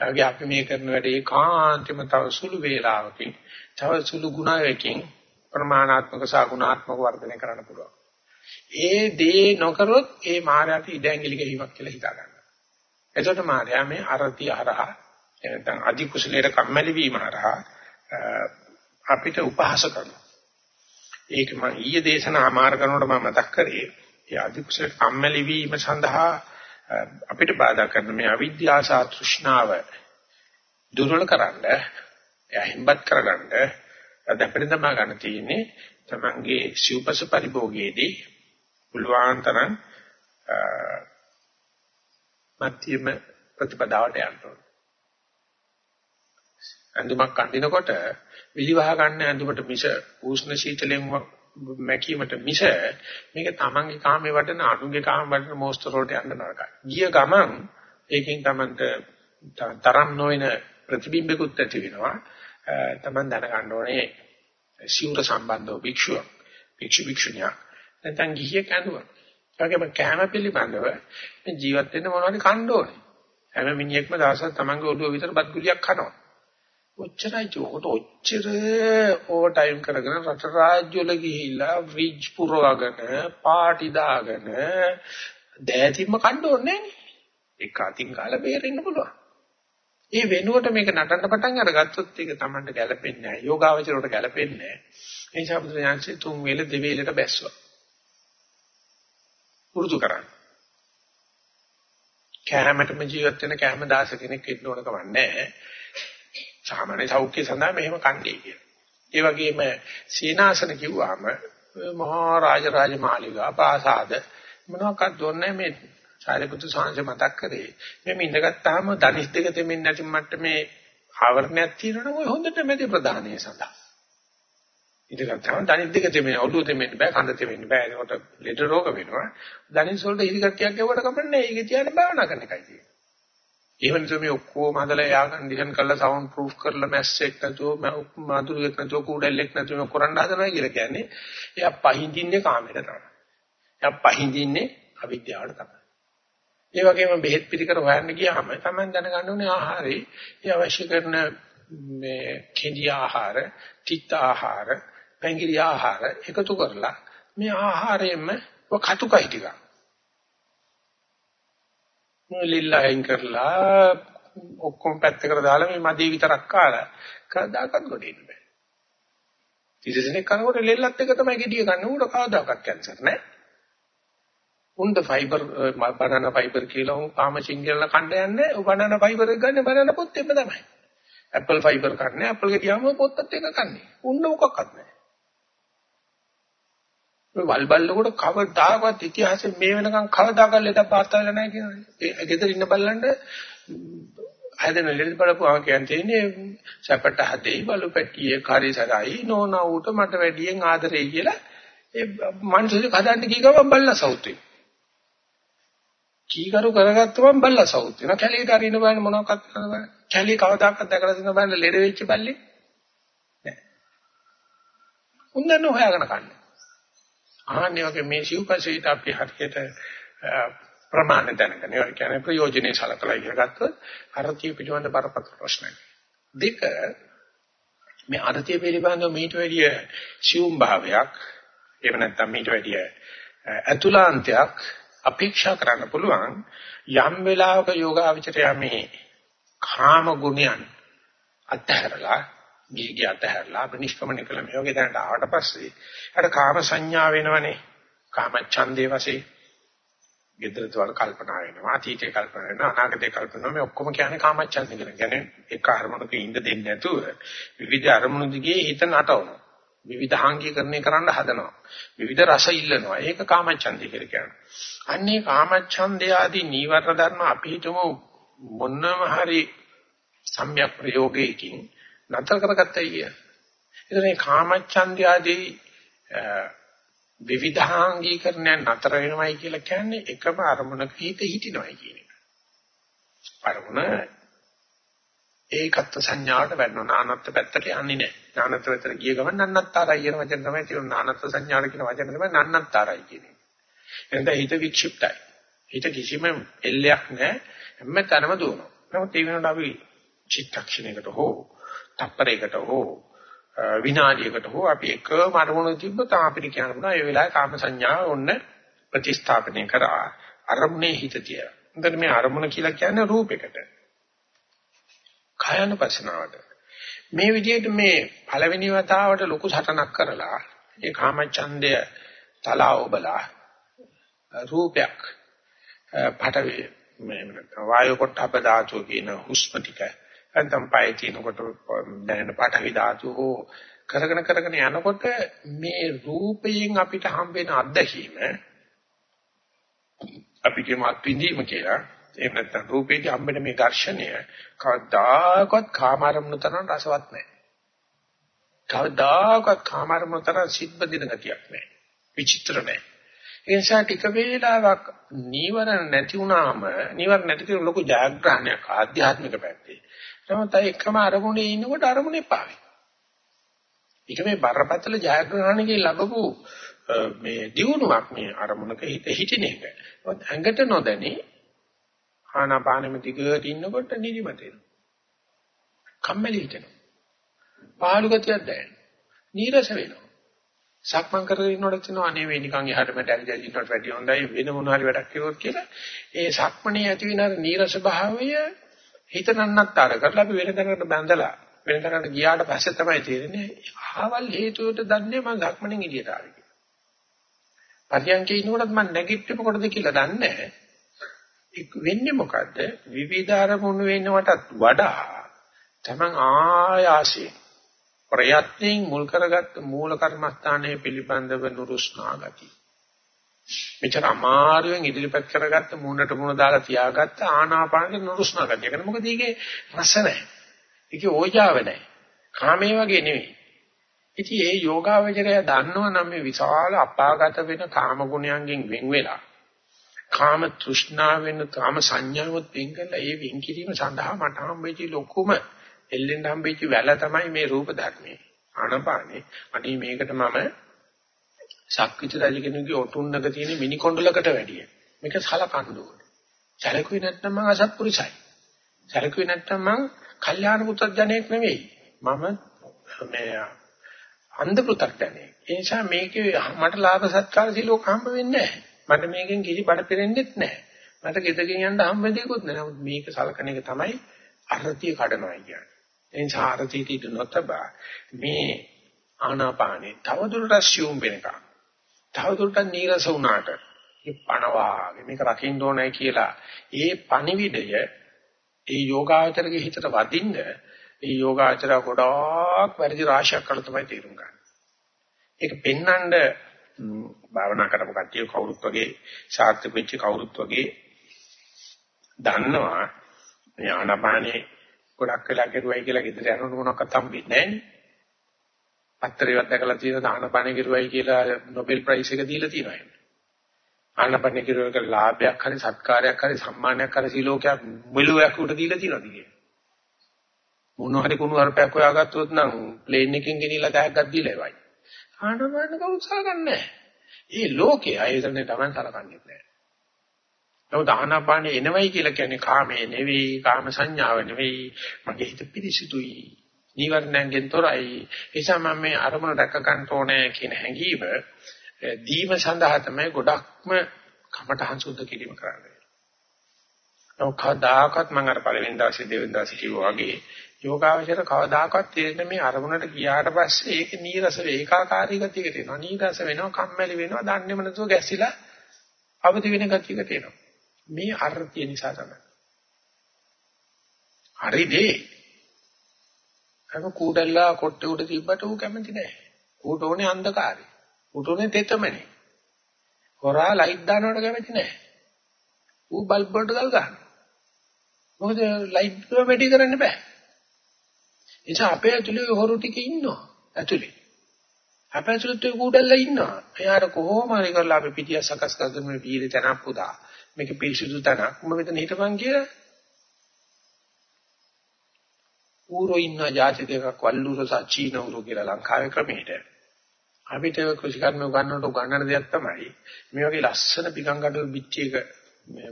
ඒගොල්ලෝ අපි මේ කරන වැඩේ කාන්තිම තව සුළු වේලාවකින් තව සුළු ගුණයකින් ප්‍රමාණාත්මක සහ ගුණාත්මක වර්ධනය කරන්න පුළුවන්. ඒ දේ නොකරොත් ඒ මායාවට ඉඩැංගිලි ගැහිමක් කියලා හිතා ගන්නවා. එතකොට මායා මේ අරති හරහා නැත්නම් අධි කුසලයට කම්මැලි වීම හරහා අපිට උපහාස කරනවා. ඒක මම ඊයේ දේශනා ආමාර කරනකොට මම මතක් කරේ. ඒ අධි කුසලයට කම්මැලි වීම සඳහා අපිට බාධා කරන මේ අවිද්‍යාව සහ තෘෂ්ණාව දුර්වල කරන්න, එයා හිම්බත් කරගන්න අද අපිට තමයි ගන්න තියෙන්නේ තමන්ගේ සිව්පස පරිභෝගයේදී පුළුවන් තරම් මධ්‍යම ප්‍රතිපදාවට යන්න ඕනේ. ඇඳුමක් අඳිනකොට විලිවහ ගන්න ඇඳුමට මිස උෂ්ණ සීතලෙන් මැකීමට මිස මේක තමන්ගේ කාමේ වඩන අනුගේ කාම වඩන මොස්තර වලට යන්න නරකයි. ගිය ගමන් ඒකෙන් තමන්ට තරම් නොවන ප්‍රතිබිම්බකුත් ඇති වෙනවා. තමන් දැනගන්න ඕනේ සිවුර සම්බන්ධව භික්ෂුව භික්ෂු භික්ෂුණියක් නැත්නම් ගිහිය කැඳුවා. ඒකම කැම පිළිබඳව ජීවත් වෙන්න මොනවද කන්න ඕනේ. හැම මිනිහෙක්ම දවසක් තමන්ගේ ඔළුව විතර බත් ගුලියක් කනවා. ඔච්චරයි ජෝකට ඔච්චර ඕවර් ටයිම් කරගෙන රට රාජ්‍ය වල ගිහිල්ලා ෆ්‍රිජ් පුරවගෙන පාටි දාගෙන දෑතිම්ම කන්න ඕනේ එක අතින් කාලා බේරෙන්න පුළුවන්. ඒ වෙනුවට මේක නටන්න පටන් අරගත්තොත් ඒක Tamanට ගැලපෙන්නේ නැහැ. යෝගාවචරයට ගැලපෙන්නේ නැහැ. ඒ නිසා බුදුරජාන්සේ තුන් වේල දෙවේලට බැස්සුවා. පුරුදු කරන්න. කැමැටම ජීවත් වෙන කැම දාස කෙනෙක් ඉන්න ඕන කමක් නැහැ. සාමාන්‍ය සෞඛ්‍ය සඳහා මෙහෙම කන්නේ කියලා. ඒ වගේම සීනාසන කිව්වම මහා රාජ රාජ මාලිගා පාසාද මොනවාක්වත් දොන්නේ මේ සාරිපුත්‍ර සාංශ මතක් කරේ. මේ ඉඳගත්තාම ධනිස් දෙක දෙමින් නැති මට්ටමේ ආවරණයක් තියෙනවනම් ඔය හොඳට මැදි ප්‍රධානය සඳහා. ඉඳගත්තාම ධනිස් දෙක දෙමින් ඔළුව දෙමින් බෑ කඳ දෙමින් බෑ. ඒකට ලෙඩ රෝග වෙනවා. ධනිස් වලට ඉදිකට්ටියක් ගෙවට කපන්නේ ඒක තියාගෙන භාවනා කරන එකයි තියෙන්නේ. එහෙම නැත්නම් මේ ඔක්කොම හදලා යා කන්ඩිෂන් කරලා සවුන්ඩ් ප්‍රූෆ් කරලා මැස්සෙක් නැතුව මාදුරියෙක් නැතුව කුඩැල්ලෙක් නැතුව කරන්න හදනවා කියලා කියන්නේ එයා පහින්දින්නේ කාමයට තමයි. එයා පහින්දින්නේ අවිද්‍යාවට තමයි. ඒ වගේම බෙහෙත් පිළිකර හොයන්න ගියාම තමයි දැනගන්න ඕනේ ආහාරේ ඒ අවශ්‍ය කරන මේ කෙඳි ආහාර, තිත් ආහාර, පැංගිරි ආහාර එකතු කරලා මේ ආහාරයෙන්ම කටුකයි ටික. මුලින්ලා අයින් කරලා ඔක්කොම පැත්තකට දාලා මේ මදි විතරක් කාලා කවදාකවත් ගොඩේන්න බෑ. ඉතින් කනකොට ලෙල්ලත් එක තමයි gediya ගන්න උඩ කවදාකවත් කැන්සර් නෑ. උන්ද ෆයිබර් බනනා ෆයිබර් කියලා උන් පාම සිංගල්න කණ්ඩ යන්නේ උ බනනා ෆයිබර් එක ගන්න බනනා පොත්තෙම තමයි. ඇපල් ෆයිබර් කන්නේ ඇපල් ගෙඩියම පොත්තත් එක කන්නේ. උන්න මොකක්වත් නැහැ. මේ වල්බල්ලකොට කවදාකවත් ඉතිහාසයේ මේ වෙනකන් කවදාකවත් ලෙඩ පාත්තාලා නැහැ කියනවානේ. ඒ ගෙදර ඉන්න බල්ලන්ට හැදෙන ලෙඩ බලපුවා කියන්නේ සැපට හදේ බලු පැටියේ කාර්යසරයි නෝනා ඌට මට වැඩියෙන් ආදරේ කියලා ඒ මනුස්සයෙක් හදන්න කී ගමන් බල්ලා සෞතුයි. කීකරු කරගත්තම බල්ලා සෞත් වෙනවා. කැලියට අරින්න බලන්න මොනවක්වත් කරන්න කැලිය කවදාකවත් දැකලා තියෙන බලන්න ලෙඩ වෙච්ච බල්ලේ නෑ. උන්දන්න හොයාගෙන කන්නේ. ආන්නේ වගේ මේ සිව්පසීත අපි හරියට ප්‍රමාණ දැනගෙන ඒ කියන්නේ ප්‍රයෝජනේ සලකලා ඉහගත්තොත් අරතිය පිළිබඳ බරපතල ප්‍රශ්නයක්. දෙක මේ අරතිය පිළිබඳව මීට වැඩිය සිවුම් භාවයක් එහෙම නැත්නම් මීට වැඩිය අතුලාන්තයක් අපේක්ෂා කරන්න පුළුවන් යම් වෙලාවක යෝගාවචරය මේ කාම ගුණයන් අත්හැරලා ගිහිගිය අත්හැරලා බනිෂ්කමණය කළ මේ යෝගේ දැනට ආවට පස්සේ අර කාම සංඥා වෙනවනේ කාම ඡන්දේ වශයෙන් ගෙදරට වල කල්පනා වෙනවා අතීතේ කල්පනා වෙනවා අනාගතේ කල්පනා මේ ඔක්කොම කියන්නේ කාම ඡන්ද කියලා. කියන්නේ එක අරමුණක ඉඳ දෙන්නේ නැතුව විවිධ අරමුණු දිගේ හිත නටවනවා. විවිධාංගීකරණය කරන්න හදනවා. විවිධ රස ඉල්ලනවා. ඒක කාමච්ඡන්දය කියලා කියනවා. අන්නේ කාමච්ඡන්දය ආදී නීවරණ ධර්ම අපි හිතමු මොන්නම හරි සම්‍යක් ප්‍රයෝගයකින් නතර කරගත්තයි කිය. එතන මේ කාමච්ඡන්දය ආදී විවිධාංගීකරණය නතර වෙනවයි කියලා කියන්නේ එකම අරමුණක හිත හිටිනවයි කියන එක. අරමුණ ඒකත් සංඥාවට වැටෙනවා. නානත්ත් පැත්තට යන්නේ නැහැ. නානත්ත් පැත්තට ගිය ගමන් නන්නත්තරයි කියන වචන තමයි තියෙන්නේ. නානත්ත් සංඥාවට කියන වචන තමයි නන්නත්තරයි කියන්නේ. එතන හිත වික්ෂිප්තයි. හිත කිසිම එල්ලයක් නැහැ. හැමතැනම දුවනවා. නමුත් ඒ වෙනකොට අපි චිත්තක්ෂණයකට හෝ තප්පරයකට හෝ විනාඩියකට හෝ අපි එකම අරමුණ තිබ්බොත් අපිට කියන්න පුළුවන් ඒ වෙලාවේ කාම සංඥාව ඔන්න ප්‍රතිස්ථාපනය කරා අරමුණේ හිත තියලා. එතන මේ අරමුණ කියලා කියන්නේ රූපයකට. කායනුපස්සනාවට. මේ විදිහට මේ පළවෙනි වතාවට ලොකු සටනක් කරලා ඒ කාමච්ඡන්දය තලාව බලා රූපයක් පටවි මේ වායු පොට්ටප ධාතු කියන හුස්ම ටික නැත්නම් පය තිනකොට දැනෙන පටවි ධාතු හෝ කරගෙන කරගෙන යනකොට මේ රූපයෙන් අපිට හම්බෙන අත්දැකීම අපි කියමු අත්විඳීම කියලා එහෙම නැත්නම් රූපේදී හම්බෙන මේ ඝර්ෂණය කවදාකවත් කාමාරමුණු තරම් රසවත් නැහැ. කවදාකවත් කාමාරමුණු තරම් සිත්බදින ගතියක් නැහැ. විචිත්‍ර නැහැ. ඒ නිසා ටික වේලාවක් නීවරණ නැති වුණාම නීවරණ නැති කියන ලොකු ජයග්‍රහණයක් ආධ්‍යාත්මික පැත්තේ. නමුත් අය එකම අරමුණේ ඉන්නකොට අරමුණේ පාවි. ඒක මේ බරපතල ජයග්‍රහණකේ ලැබපු මේ දියුණුවක් මේ අරමුණක හිත හිටින එක. ඇඟට නොදැනී ආනාපානෙම දිගට ඉන්නකොට නිදිමත එනවා. කම්මැලි හිතෙනවා. පාළු ගතියක් දැනෙනවා. නීරස වෙනවා. සක්මන් කරගෙන ඉන්නකොට තියෙනවා අනේ මේ නිකන් එහාට මෙහාට ඇවිල්ලා ඉන්නවට වැඩිය හොඳයි වෙන මොන හරි වැඩක් කරුවොත් කියලා ඒ සක්මණේ ඇති වෙන අර නීරස භාවය හිත නන්නත්තර කරලා අපි වෙන තැනකට බැඳලා වෙන තැනකට ගියාට පස්සේ තමයි තේරෙන්නේ ආවල් හේතුවට දන්නේ මම සක්මණෙන් එළියට ආවේ කියලා. පරියන්කේ ඉන්නකොටත් මම නැගිටිප කොටද කියලා දන්නේ නැහැ. වෙන්නේ මොකද්ද? විවිධ අරමුණු වෙනවටත් වඩා තමන් ආයාසයෙන් ප්‍රයත්නෙන් මුල් කරගත්ත මූල කර්මස්ථානයේ පිළිබඳව නුරුස්නා ගතිය. මෙච්චර අමාරුවෙන් ඉදිරිපත් කරගත්ත මූණට මූණ දාලා තියාගත්ත ආනාපානෙ නුරුස්නා ගතිය. ඒක මොකද ඊගේ රස නැහැ. ඒකේ ඕජාව නැහැ. කාමයේ වගේ නෙවෙයි. ඉතින් මේ යෝගාවචරය දන්නව නම් මේ විශාල අපාගත වෙන කාම ගුණයන්ගෙන් වෙන් වෙලා කාම තෘෂ්ණාවෙන් කාම සංඥාවත් වෙන් කරලා ඒ වෙන් කිරීම සඳහා මට හම්බෙච්ච ලොකුම එල්ලෙන් හම්බෙච්ච වැල තමයි මේ රූප ධර්මයේ. ආනපානේ. අනේ මේකට මම සක්විති රජ කෙනෙකුගේ ඔටුන්නක තියෙන මිනි කොණ්ඩලකට වැඩිය. මේක සලකන්න ඕනේ. සැලකුවේ නැත්නම් මම අසත්පුරුසයි. සැලකුවේ නැත්නම් මම කල්යාණ පුත්‍රජනෙක් නෙවෙයි. මම මේ අන්ධ පුත්‍රජනෙක්. ඒ නිසා මේකේ මට ලාභ සත්කාර සිලෝක හම්බ වෙන්නේ නැහැ. මට මේකෙන් කිසි බඩ පෙරෙන්නෙත් නැහැ. මට ගෙදකින් යන්න හම්බ දෙයක්වත් නැහැ. නමුත් මේක සලකන එක තමයි අරතිය කඩනවා කියන්නේ. ඒ නිසා අරතියට ඉඳ නොතබා මේ ආනාපානේ තවදුරටත් සියුම් වෙනකම් තවදුරටත් නීරස වුණාට මේ පණවාගේ මේක රකින්න ඕනයි කියලා ඒ පණිවිඩය ඒ යෝගාචරයේ හිතට වදින්න ඒ යෝගාචර ගොඩාක් වැඩි රාශියක් කරලා තමයි තේරුම් ගන්න. ඒක පෙන්වන්න භාවනා කරපු කට්ටිය කවුරුත් වගේ සාර්ථක වෙච්ච කවුරුත් වගේ දන්නවා මේ ආනාපානේ ගොඩක් වෙලා කෙරුවයි කියලා ගෙදර යනකොට මොනවක්වත් හම්බෙන්නේ නැහැ. පත්තරේවත් දැකලා තියෙන ආනාපානේ කෙරුවයි කියලා නොබෙල් ප්‍රයිස් එක දීලා තියෙනවා එහෙනම්. ආනාපානේ කෙරුවක ලාභයක් හරි සත්කාරයක් හරි සම්මානයක් හරි සිලෝකයක් මුළුවක් උඩ දීලා තියෙනවා දිගේ. මොනවා හරි කුණු හරපයක් හොයාගත්තොත් නම් ප්ලේන් එකකින් ගෙනිලා තෑග්ගක් දීලා එවයි. ආනාපාන කවුසා ගන්නෑ. ඒ ලෝකේ ආයතනේ Taman සලකන්නේ නැහැ. නමුත් ආනාපානේ එනවයි කියලා කියන්නේ කාමයේ නෙවෙයි, කාම සංඥාව නෙවෙයි, මගේ හිත පිරිසිදුයි. නිවර්ණයෙන් තොරයි. ඒ නිසා මම මේ අරමුණ රැක ගන්න ඕනේ කියන හැඟීම දීම සඳහා තමයි ගොඩක්ම කමටහන් සුද්ධ කිරීම කරන්නේ. නමුත් කවදාකවත් මම අර පළවෙනි දවසේ දෙවෙනි දවසේ කිව්වා වගේ යෝගාවචර කවදාකවත් තේරෙන්නේ මේ අරමුණට ගියාට පස්සේ ඒක නීරස වේ ඒකාකාරී ගතියකට එනවා. නීරස වෙනවා, කම්මැලි වෙනවා, දන්නේම නැතුව ගැසිලා අවදි වෙන ගතියකට එනවා. මේ අර්ථය නිසා තමයි. හරිද? අර කූඩල්ලා කොට්ටේ උඩ තිබ්බට ඌ කැමති නැහැ. ඌට ඕනේ අන්ධකාරය. ඌට ඕනේ තෙතමනේ. හොරා ලයිට් දානවට කැමති නැහැ. ඌ බල්බ් වලට ගල් ගන්නවා. මොකද ලයිට් එක වැඩි කරන්න බෑ. ඒ නිසා අපේ ඇතුලේ හොරු ටික ඉන්නවා. ඇතුලේ. අපේ ඇතුලේ කූඩල්ලා ඉන්නවා. එයාට කොහොම හරි කරලා අපි පිටිය සකස් කරගෙන මේ පීරේ තනක් පුදා. මේක පිරිසිදු තනක්. උඹ මෙතන හිටපන් කියලා. ඌරෝ ඉන්න જાති දෙකක් වල්ලුර සචීන ඌරෝ කියලා ලංකාවේ ක්‍රමයට. අපිට කුසිකර්ම උගන්නනට උගන්නන දෙයක් තමයි මේ වගේ ලස්සන පිකංගඩොල් පිච්චි එක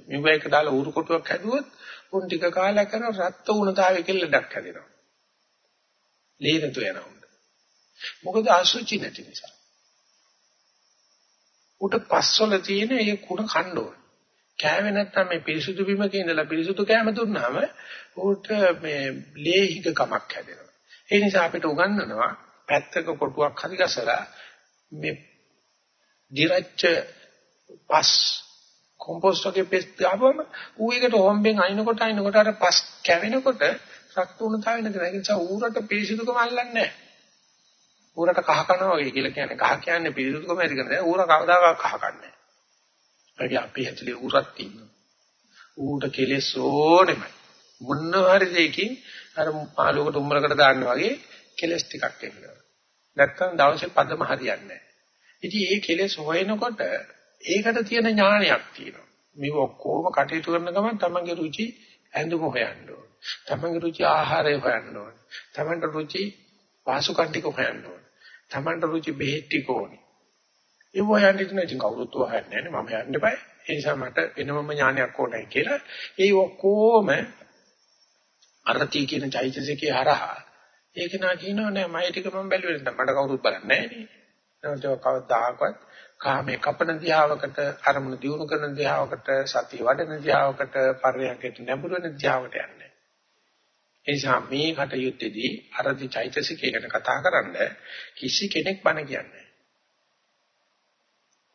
මෙවයික දාලා ඌරු කොටුවක් හැදුවොත් උන් ටික කාලයක් කරන රත් වුණතාවේ කෙල්ලඩක් හැදෙනවා. ලේනතු යනවා. මොකද අසුචි නැති නිසා. උට පස්වල තියෙන ඒ කුණ කණ්ඩ ඕන. කෑවේ නැත්නම් මේ පිරිසුදු බිමක ඉඳලා පිරිසුදු කෑම දුන්නාම උට මේ ලේහිකකමක් හැදෙනවා. ඒ නිසා අපිට උගන්වනවා පැත්තක කොටුවක් හරි ගසලා මේ දිරච්ච පස් කොම්පෝස්ට් එකේ පෙස් දාපුවම ඌ එකට හොම්බෙන් අයින්කොට අයින්කොට අර පස් කැවෙනකොට සක්තුණතාවය නැති ඒ නිසා ඌරට පිරිසිදුකම අල්ලන්නේ නැහැ. ඌරට කහ කනවා වගේ කියලා කියන්නේ කහ කියන්නේ පිරිසිදුකම ඇති කරන්නේ. ඌර කවදාකවත් කහ කන්නේ නැහැ. ඒ අපි ඇතුලේ ඌරක් තියෙනවා. ඌට කෙලෙස් ඕනෙමයි. මොනවා හරි දෙයකින් අර පාලුවකට උම්මලකට දාන්න වගේ කෙලස් ටිකක් එනවා. නැත්තම් දවසේ පදම හරියන්නේ නැහැ. ඉතින් මේ කෙලස් හොයනකොට ඒකට තියෙන ඥානයක් තියෙනවා. මේ ඔක්කොම කටයුතු කරන ගමන් තමන්ගේ රුචි ඇඳුම හොයන්න ඕන. තමන්ගේ රුචි ආහාරය හොයන්න ඕන. තමන්ට රුචි වාසුකණ්ඩික හොයන්න ඕන. තමන්ට රුචි බෙහෙත් ටික ඕනේ. ඒ හොයන්න ඉතින් ඉතින් කවුරුත් හොයන්නේ නැහැ මම යන්න බෑ. ඒ නිසා මට වෙනමම ඥානයක් ඕනයි කියලා ඒ ඔක්කොම අරති කියන චෛතසිකේ හරහා ඒක නා කියනවා නෑ මම ටික මම බැලුවේ නැත්නම් මට කවුරුත් බලන්නේ නැහැ නේ. නැවත කවදාකවත් කාමයේ කපන දිහාවකට අරමුණු දියුණු කරන දිහාවකට සතිය වඩන දිහාවකට පරියන්කට නැඹුරු වෙන දිහාවකට යන්නේ. ඒ නිසා මේ කටයුත්තේදී අරදි චෛතසිකයකට කතා කරන්න කිසි කෙනෙක් බණ කියන්නේ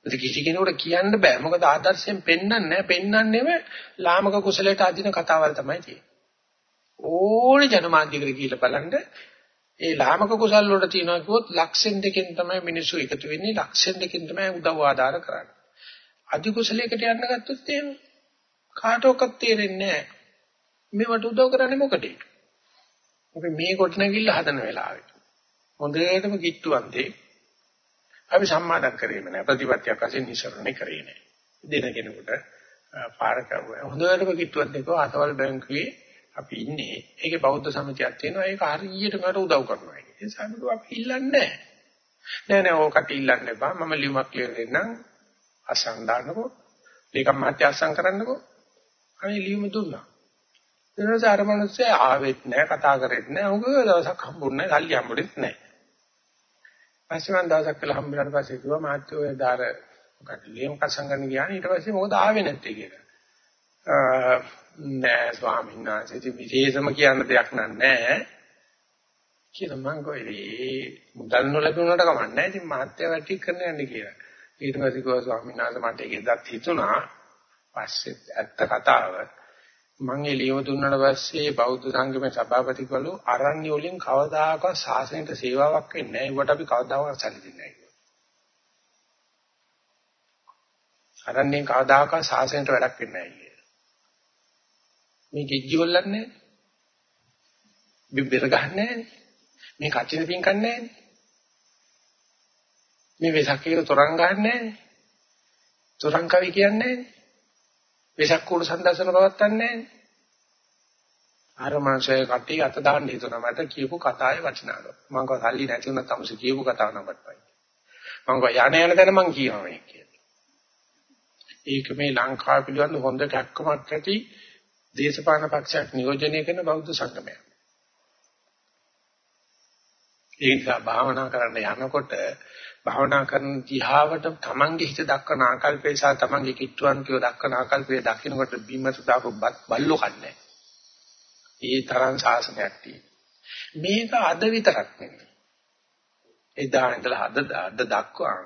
නැහැ. කිසි කෙනෙකුට කියන්න බෑ. මොකද ආදර්ශයෙන් පෙන්වන්නේ නැහැ. පෙන්වන්නේම ලාමක කුසලයට අදින කතාවල් තමයි තියෙන්නේ. ඕනේ ජනමාධ්‍යකට කියලා බලන්න ඒ ලාමක කුසල් වල තියෙනවා කිව්වොත් ලක්ෂෙන් දෙකෙන් තමයි මිනිස්සු එකතු වෙන්නේ ලක්ෂෙන් දෙකෙන් තමයි උදව් ආධාර කරන්නේ. අධි කුසලයකට යන්න ගත්තොත් එහෙම කාටවත් තේරෙන්නේ නැහැ. මේවට උදව් කරන්නේ මොකටද? අපි මේ කොටනගිල්ල හදන වෙලාවේ හොඳටම කිට්ටුවන්තේ අපි සම්මාදම් කරේම නැහැ ප්‍රතිපත්තියක් වශයෙන් නිසරණේ කරේ නැහැ. දෙන කෙනෙකුට පාරක හොඳටම කිට්ටුවන්තේ කෝ අතවල් බැංකුවේ අපි ඉන්නේ. ඒකේ බෞද්ධ සමිතියක් තියෙනවා. ඒක හරියට මට උදව් කරනවා. ඒ නිසා අපි ඉල්ලන්නේ නෑ. නෑ ඕකට ඉල්ලන්න එපා. මම ලියුමක් ලියලා දෙන්නම් අසං දාන්නකෝ. ඒකම මාත්‍ය අසං කරන්නකෝ. අනේ ලියුම දුන්නා. ඊට අර මිනිස්සේ ආවෙත් නෑ කතා කරෙත් නෑ. උග දවසක් හම්බුන්නේ නෑ සල්ලි හම්බුනේත් නෑ. පස්සේ මම දවසක් කළා හම්බුනාට පස්සේ කිව්වා මාත්‍ය ඔය දාර මොකක්ද ලියුම් කසං ගන්න ගියානේ. ඊට පස්සේ මොකද ආවේ නැත්තේ කියලා. නෑ ස්වාමීන් වහන්සේ ඉතින් විශේෂම කියන්න දෙයක් නෑ. කියලා මං කොයිලේ මුදල් නොලැබුණාට කමක් නෑ. ඉතින් මහත්ය වැටි කරන්න යන්නේ කියලා. ඊට පස්සේ කිව්වා ස්වාමීන් වහන්සේ මට ඒකෙන්දත් හිතුණා. පස්සේ ඇත්ත කතාව මං එළියව දුන්නාට පස්සේ බෞද්ධ සංගමේ සභාපතිවරු අරණ්‍ය වලින් කවදාකවත් සාසනයට සේවාවක් වෙන්නේ නෑ ඒකට අපි කවදාවත් සැලෙන්නේ නෑ අරණ්‍යෙන් කවදාකවත් සාසනයට වැඩක් වෙන්නේ නෑ මේ කිජ්ජි හොල්ලන්නේ නැහැ. බිබ්බෙර ගහන්නේ නැහැ. මේ කච්චින පින් කන්නේ නැහැ. මේ වෙසක් කියලා තොරන් ගහන්නේ නැහැ. තොරන් කවි කියන්නේ නැහැ. වෙසක් කුඩු සම්දර්ශන පවත්න්නේ නැහැ. අර මනුස්සය කට්ටිය අත දාන්න හිතුණා මට කියපු කතාවේ වචනාව. මම කව සල්ලි නැති වුණා තමස කියපු කතාව නම්බත් පයි. මම කව යණ යන තැන මං කියනවා මේ කියලා. ඒක මේ ලංකාව පිළිබඳ හොඳ කැක්කමක් ඇති දේශපාලන පක්ෂයක් නියෝජනය කරන බෞද්ධ සංගමයක්. ඒ නිසා භාවනා කරන්න යනකොට භාවනා කරන දිහාවට තමන්ගේ හිත දක්වන ආකල්පේ සහ තමන්ගේ කිට්ටුවන් කියව දක්වන ආකල්පේ දකින්නකොට බිම්මත දාපු බල්ලෝ කන්නේ. ඒ තරම් සාසනයක් මේක අද විතරක් නෙමෙයි. එදා ඉඳලා අද අද දක්වාම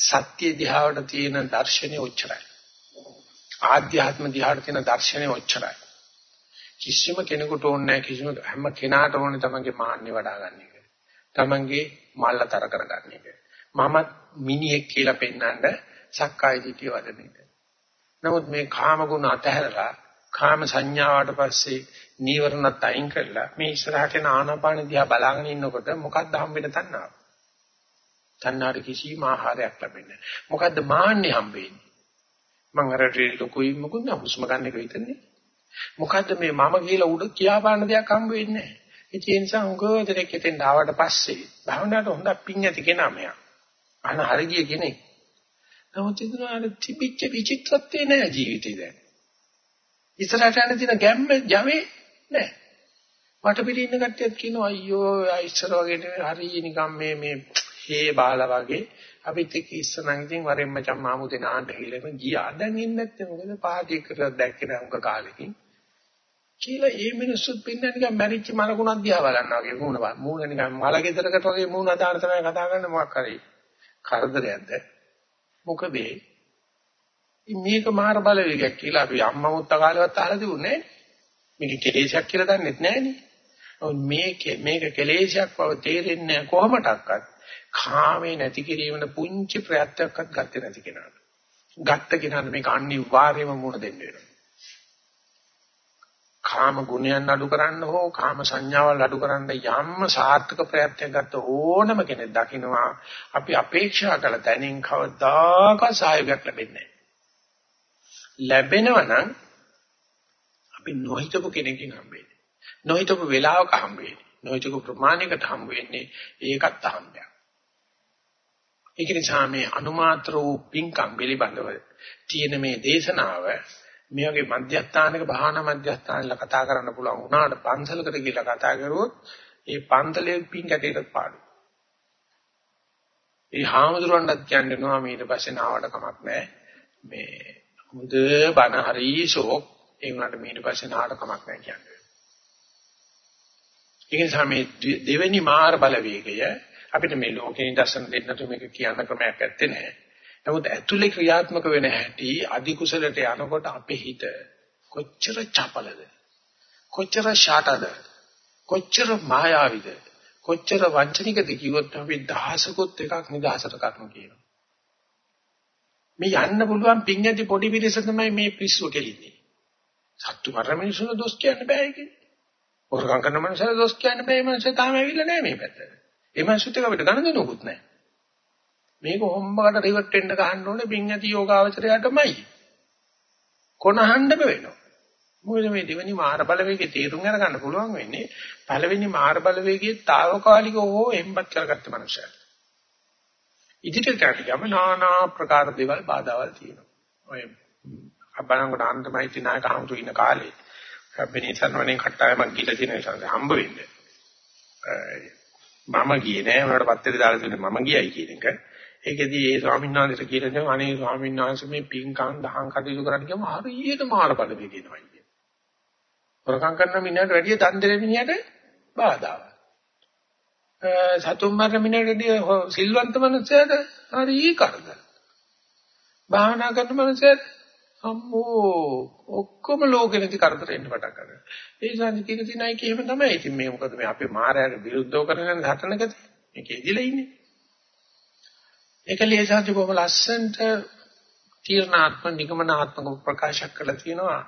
සත්‍ය දිහාවට තියෙන දර්ශනය උච්චරයි. ආධ්‍යාත්ම දිහාට තියෙන දර්ශනය ඔච්චරයි. කිසිම කෙනෙකුට ඕනේ නැහැ කිසිම හැම කෙනාට ඕනේ තමන්ගේ මාන්නේ වඩා ගන්න එක. තමන්ගේ මල්ලතර කරගන්න එක. මමත් මිනිහෙක් කියලා පෙන්වන්න සක්කාය දිටිය වදන එක. නමුත් මේ කාම ගුණ අතහැරලා කාම සංඥාවට පස්සේ නීවරණත් අයින් කරලා මේ ඉස්සරහට යන ආනාපාන දිහා බලාගෙන ඉන්නකොට මොකක්ද හම්බෙන්න තණ්හාව? තණ්හාට කිසිම ආහාරයක් ලැබෙන්නේ නැහැ. මොකද්ද මාන්නේ හම්බෙන්නේ? මම අර ලොකුයි මොකුත් නෑ හුස්ම ගන්න එක විතරනේ. මොකද්ද මේ මම කියලා උඩ කියා පාන්න දෙයක් හම්බ වෙන්නේ නැහැ. ඒ නිසා උගෝදරෙක් හිතෙන් ආවට පස්සේ භාවනාවට හොඳ පිං ඇති කෙනා මෙයා. අන හරිය කෙනෙක්. නමුත් ඉතින් අර තිබිච්ච විචිත්‍රත්වේ නෑ ජීවිතේ දැන්. ඉස්සරහට යන දින ගැම්ම යවේ නෑ. මට පිළි ඉන්න කට්ටියත් කියනවා අයියෝ ඉස්සර වගේ නෙවෙයි හරිය නිකන් මේ මේ හේ බාලා වගේ අපිත් එක්ක ඉස්සනම් ඉතින් වරෙන් මචං මාමුදේ නාන්න හිලෙම ගියා. දැන් ඉන්නේ නැත්තේ මොකද පාටි කරලා දැක්කේ නැහැ උංග කාලෙකින්. කියලා ඒ මිනිස්සුත් පින්න නිකන් මැරිච්ච මලකුණක් දිහා බලනවා වගේ මූණ මූණ නිකන් මල ගෙදරකට වගේ මූණ අදාන තමයි කතා කරන්නේ මොකක් හරි. කරදරයක්ද? මොකද මේක මාර බලවේගයක් කියලා අපි අම්මා මුත්ත කාලෙවත් අහලා තිබුණේ මේක කෙලේශයක් කියලා දන්නෙත් නෑනේ. මේක මේක කෙලේශයක් බව තේරෙන්නේ කොහොමඩක්වත් කාමේ නැති කිරීමන පුංචි ප්‍රයත්නයක්වත් ගත්තේ නැති කෙනාට. ගත්ත කෙනාට මේක අනිවාර්යයෙන්ම මුණ දෙන්න වෙනවා. කාම ගුණයන් අඩු කරන්න හෝ කාම සංඥාවල් අඩු කරන්න යම් සාර්ථක ප්‍රයත්නයක් ගත්ත ඕනම කෙනෙක් දකින්නවා අපි අපේක්ෂා කළ තැනින් කවදාකවත් සහයෝගයක් ලැබෙන්නේ නැහැ. ලැබෙනවා නම් අපි නොහිතපු කෙනකින් හම්බෙන්නේ. නොහිතපු වෙලාවක හම්බෙන්නේ. නොහිතපු ප්‍රමාණයකට හම්බ වෙන්නේ ඒකත් හම්බයක්. ඒක නිසා මේ අනුමාත්‍ර වූ පින්කම් පිළිබඳව තියෙන මේ දේශනාව මේ වගේ මධ්‍යස්ථානක භාවනා මධ්‍යස්ථානල කතා කරන්න පුළුවන් වුණාට පන්සලකට ගිහිල්ලා කතා කරුවොත් ඒ පන්තලේ පින් කැටේට පාඩු. ඒ හාමුදුරන්වත් කියන්නවා ඊට පස්සේ නාවට කමක් නැහැ. මේ මුද බණ හරිසෝ ඒ වුණාට ඊට පස්සේ නාවට කමක් නැහැ කියන්නේ. ඒ නිසා මේ දෙවෙනි මාර බලවේගය අපිට මේ ලෝකේ දර්ශන දෙන්නට මේක කියන්න ක්‍රමයක් ඇත්තේ නැහැ. නමුත් ඇතුලේ ක්‍රියාත්මක වෙන හැටි අධි කුසලට යනකොට අපේ හිත කොච්චර චපලද කොච්චර ෂාටද කොච්චර මායාවිද කොච්චර වංචනිකද කිව්වොත් අපි දහසකුත් එකක් නිදහසට කරනු කියනවා. මේ යන්න පුළුවන් පිං ඇති පොඩි පිරිස තමයි මේ පිස්සුව කෙලින්නේ. සත්තු මරන මිනිස්සුන දොස් කියන්න බෑ ඒකේ. හොරකම් කරන මනුස්සයල දොස් කියන්න බෑ මේ මනුස්සය තාම ඇවිල්ලා නැහැ මේ පැත්තට. ඒ මනුස්සයත් එක්ක අපිට ගණන් දෙනවකුත් නැහැ. මේක හොම්බකට රිවර්ට් වෙන්න ගහන්න ඕනේ බින්ඇති යෝගාවචරයටමයි. කොනහඬම වෙනවා. මොකද මේ දෙවෙනි මාර බලවේගයේ තේරුම් අරගන්න පුළුවන් වෙන්නේ පළවෙනි මාර බලවේගයේ తాවකාලික හෝ එම්බත් කරගත්ත මනුස්සයෙක්. ඉදිරියට යන নানা ප්‍රකාර දේවල් බාධාවල් තියෙනවා. ඔය අබලංගොඩ අන්තමයිති නායක හමුතු ඉන්න කාලේ බෙනීසන් වනේ කට්ටායමක් ගිහලා තියෙන නිසා හම්බ වෙන්නේ. මම ගියේ නෑ උනාට පත්තර දාලා තියෙන මම ගියයි කියන එක. ඒකෙදී ඒ ස්වාමීන් වහන්සේට කියලා දෙනවා අනේ ස්වාමීන් වහන්සේ මේ පින්කම් දහම් කටයුතු කරන්න ගියම හරියට මාර බලවේග දෙනවා කියන්නේ. හොරකම් කරන මිනිහට වැඩිය දන් දෙන මිනිහට බාධාවක්. සතුම් මරන මිනිහට වැඩිය සිල්වන්ත මනුස්සයාට හරි කරදර. භාවනා කරන මනුස්සයාට අම්මෝ ඔක්කොම ලෝකෙනදි කරදර එන්න පටන් ගන්නවා. ඒ සංජි කියන තිනයි කියම තමයි. ඉතින් මේ මොකද මේ අපේ මායාට විරුද්ධව කරගෙන හටනකද මේක ඉදිලා ඉන්නේ. ඒක ලියසාති බොහොම ලස්සනට තීර්ණාත්ම නිගමනාත්මක ප්‍රකාශ කරලා තියෙනවා.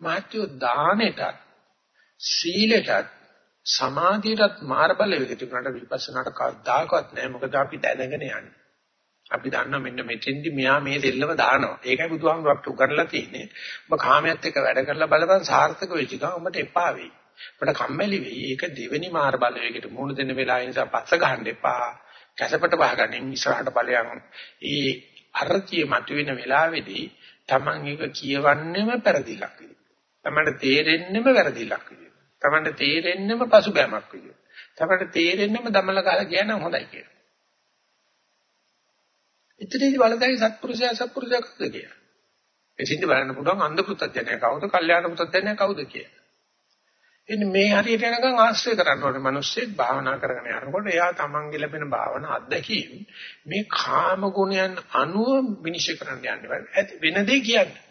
මාත්‍යෝ දානෙටත් සීලෙටත් සමාධියටත් මාර බලවේග තිබුණාට විපස්සනාට කවදාකවත් නැහැ. මොකද අපි දැනගෙන යන්නේ. අපි දන්නවා මෙන්න මෙතෙන්දි මෙහා මේ දෙල්ලම දානවා. ඒකයි බුදුහාමුදුරුවෝ අපට උගන්ලා තියෙන්නේ. ඔබ කාමයට එක්ක වැඩ කරලා බලපන් සාර්ථක වෙච්ච ගමන් ඔබට එපා වෙයි. ඔබට කම්මැලි වෙයි. ඒක දෙවෙනි මාර බලවේගයට මුහුණ දෙන්න වෙලාව නිසා පස්ස ගහන්න එපා. කැසපට වහගන්න ඉස්සරහට ඵලයන්. ඒ අරතිය මතුවෙන වෙලාවේදී Taman එක කියවන්නෙම පෙරදිලක් විදියට. Tamanට තේරෙන්නෙම වැරදිලක් විදියට. Tamanට තේරෙන්නෙම පසුබෑමක් විදියට. Tamanට තේරෙන්නෙම දමල ගාලා කියනවා හොඳයි කියලා. එතනදී බලදැයි සත්පුරුෂයා සත්පුරුෂයා කවුද කියලා. එසින්ද බලන්න පුළුවන් අන්ධ පුත්ත්‍යඥය කවුද, කල්යාණ පුත්ත්‍යඥය කවුද කියලා. එන්නේ මේ හරියට යනකම් ආශ්‍රය කරන්න ඕනේ මිනිස්සෙක් භාවනා කරගෙන යනකොට එයා තමන්ගේ ලැබෙන භාවනා අත්දැකීම් මේ කාම ගුණයන් අනුව විනිශ්චය කරන්න යන්න බෑ. වෙන දෙයක් කියන්නේ.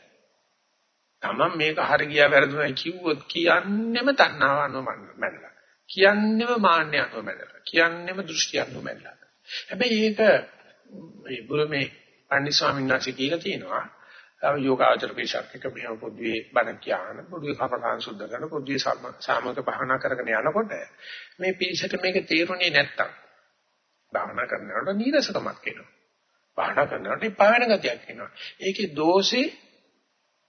තමන් මේක හරි ගියා වැරදුනා කිව්වොත් කියන්නෙම තණ්හාව අනුව මැනලා. කියන්නෙම මාන්නය අනුව මැනලා. කියන්නෙම දෘෂ්ටි අනුව මැනලා. හැබැයි ඒක මේ බුරුමේ පණ්ඩිත ස්වාමීන් වහන්සේ කියලා තියෙනවා යෝගාචර පිටක් එක මෙහෙම පොදුවේ බණ කියන පොදුවේ කපකාන් සුද්ධ කරන පොදුවේ සාමක භාවනා කරගෙන යනකොට මේ පිළිසක මේක තේරුනේ නැත්තම් භාවනා කරනකොට නීරසකමක් එනවා. භාවනා කරනකොට පාවෙන ගතියක් එනවා. ඒකේ දෝෂේ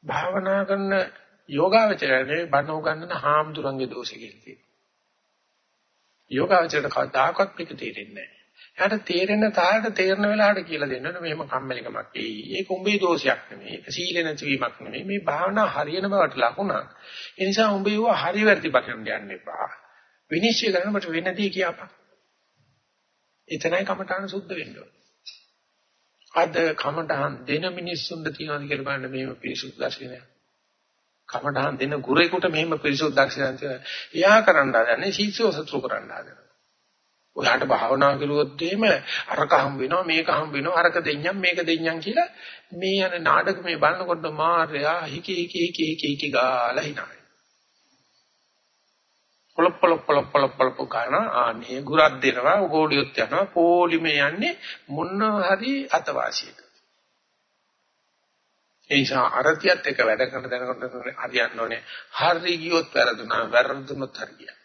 භාවනා කරන යෝගාචරයේ බණ උගන්නන හාමුදුරන්ගේ දෝෂේ කියලා තියෙනවා. යෝගාචරයට කවදාකවත් මේක තේරෙන්නේ නැහැ. එයාට තේරෙන තාලට තේරෙන වෙලාවට කියලා දෙන්න ඕනේ මෙහෙම කම්මැලිකමක් එයි. ඒක උඹේ දෝෂයක් නෙමෙයි. ඒක සීල නැතිවීමක් නෙමෙයි. මේ භාවනා හරියන බවට ලකුණක්. ඒ නිසා උඹේ ඌ හරි වැරදි බකින්න යන්න එපා. විනිශ්චය කරනකොට වෙනදී කියපන්. එතනයි කමඨාන සුද්ධ වෙන්න ඕනේ. අද කමඨාන් දෙන මිනිස්සුන්ද තියනවාද කියලා බලන්න මෙහෙම පිරිසුදු දර්ශනය. කමඨාන් දෙන ගුරේකට මෙහෙම පිරිසුදු දර්ශනය තියෙනවා. එයා කරන්න හදන්නේ ශීක්ෂව සතුරු කරන්න හදනවා. ඔයාට භාවනා කරුවොත් එහෙම අරක හම් වෙනවා මේක හම් වෙනවා අරක දෙඤ්ඤම් මේක දෙඤ්ඤම් කියලා මේ යන නාටකමේ බලනකොට මාර්යා හිකි හිකි හිකි හිකි හිකි ගාලා හිනායි. පොලොප් පොලොප් පොලොප් පොලොප් පොලොප් කරන ආනේ ගුරක් දෙනවා ගෝඩියොත් යනවා පොලිමේ යන්නේ මොන හරි අතවාසියක. ඒ නිසා අරතියත් එක වැඩ කරන දැනකට හරියන්න ඕනේ. හරි ගියොත් වැරදුනා වැරදුනොත් හරියට.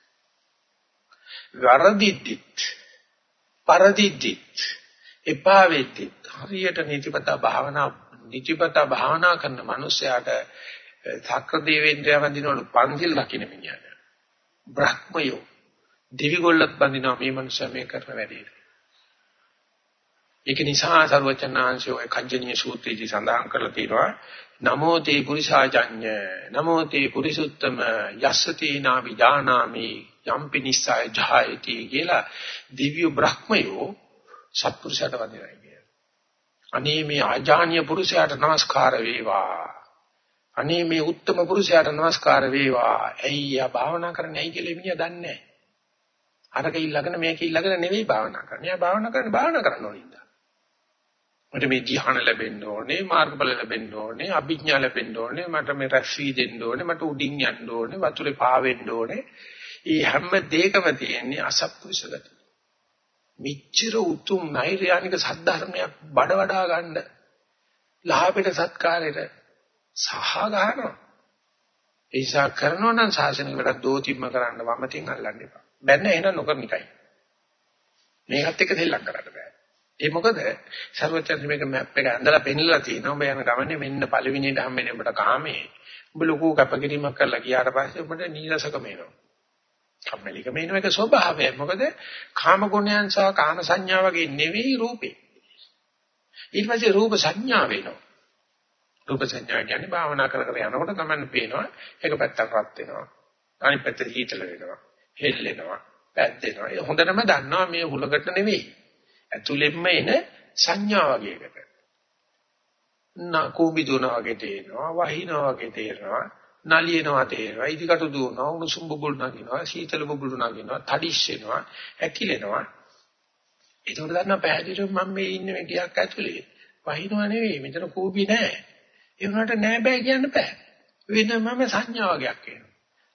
වරදිද්දිත් පරදිද්දිත් එපා වෙද්දිත් හරියට නිතිපතා භාවනා නිතිපතා භාවනා කරන මනුස්සයාට සක්‍ර දේවේන්ද්‍රය වඳිනවලු පන්සිල් රකින්න මිනිහට. බ්‍රහ්මයෝ දිවිගොල්ලත් බඳිනවා මේ මනුස්සයා මේ කරන වැඩේට ඒක නිසා සර්වචනාංශය ඔය කංජනීය සූත්‍රයේදී සඳහන් කරලා තියෙනවා නමෝ තේ පුරිසාජඤ්ඤ නමෝ තේ පුරිසුත්තම යස්සති නා යම් පිනිස්සය ජායති කියලා දිව්‍ය බ්‍රහ්මයෝ සත්පුරුෂයාට වදිනවා කියලා. අනේ මේ ආජානීය පුරුෂයාට নমස්කාර වේවා. අනේ මේ උත්තම පුරුෂයාට নমස්කාර වේවා. ඇයි යා භාවනා කරන්නේ ඇයි කියලා එමියා දන්නේ නැහැ. අරක ඊළඟන මේක ඊළඟන නෙවෙයි භාවනා කරන්නේ. යා භාවනා කරන්නේ භාවනා කරන්න ඕනේ මට මේ ධ්‍යාන ලැබෙන්න ඕනේ මාර්ගඵල ලැබෙන්න ඕනේ අභිඥා ලැබෙන්න ඕනේ මට මේ රැස්වි දෙන්න ඕනේ මට උඩින් යන්න ඕනේ වතුරේ පාවෙන්න ඕනේ මේ හැම දෙයකම තියෙන්නේ අසත්පුරුෂ ගතිය. මිච්ඡර උතුම් නෛර්යානික සද්ධර්මයක් බඩ වඩා ගන්න ලහපෙට සත්කාරයට සහ ගන්නවා. ඒසා කරනවා නම් ශාසනික වැඩ දෝතිම්ම කරන්න වමතින් අල්ලන්න එපා. බැන්න එහෙනම් නොකරන එකයි. මේකත් එක්ක දෙල්ලක් කරන්න බෑ. ඒ මොකද ਸਰවචන්ද මේක මැප් එක ඇඳලා පෙන්නලා තියෙනවා. ඔබ යන ගමනේ මෙන්න පළවෙනියට හම්බෙන්නේ ඔබට කාමේ. ඔබ ලොකු කැපකිරීමක් කරලා ගියාට පස්සේ ඔබට නීරසකම එනවා. කම්මැලිකම එන එක ස්වභාවය. මොකද කාම ගුණයන් සහ කාම සංඥා වගේ නෙවෙයි රූපේ. ඊට පස්සේ රූප සංඥා වෙනවා. රූප සංඥා කියන්නේ භාවනා කර කර යනකොට තමයි පේනවා. ඒක පැත්තක් රත් වෙනවා. අනිත් පැත්ත හීතල වෙනවා. හෙල්ලෙනවා. පැද්දෙනවා. ඒ හොඳටම දන්නවා මේ හුලකට නෙවෙයි. ඇතුළෙන්ම එන සංඥා වගේකට. නාකෝබි දුනා වගේ තේරෙනවා, වහිනවා වගේ තේරෙනවා, නලියනවා තේරෙනවා, ඉදිකට දුවනවා, උණුසුම් බුබුල් නගිනවා, සීතල බුබුල් නගිනවා, තඩිස් වෙනවා, ඇකිලෙනවා. ඒකට දන්නා පැහැදිලිව මම මේ ඉන්නේ මේ ගියක් ඇතුලේ. වහිනවා නෙවෙයි, මෙතන කෝබි නෑ. ඒ වුණාට නෑ බෑ කියන්න බෑ. වෙනමම සංඥා වගේක් එනවා.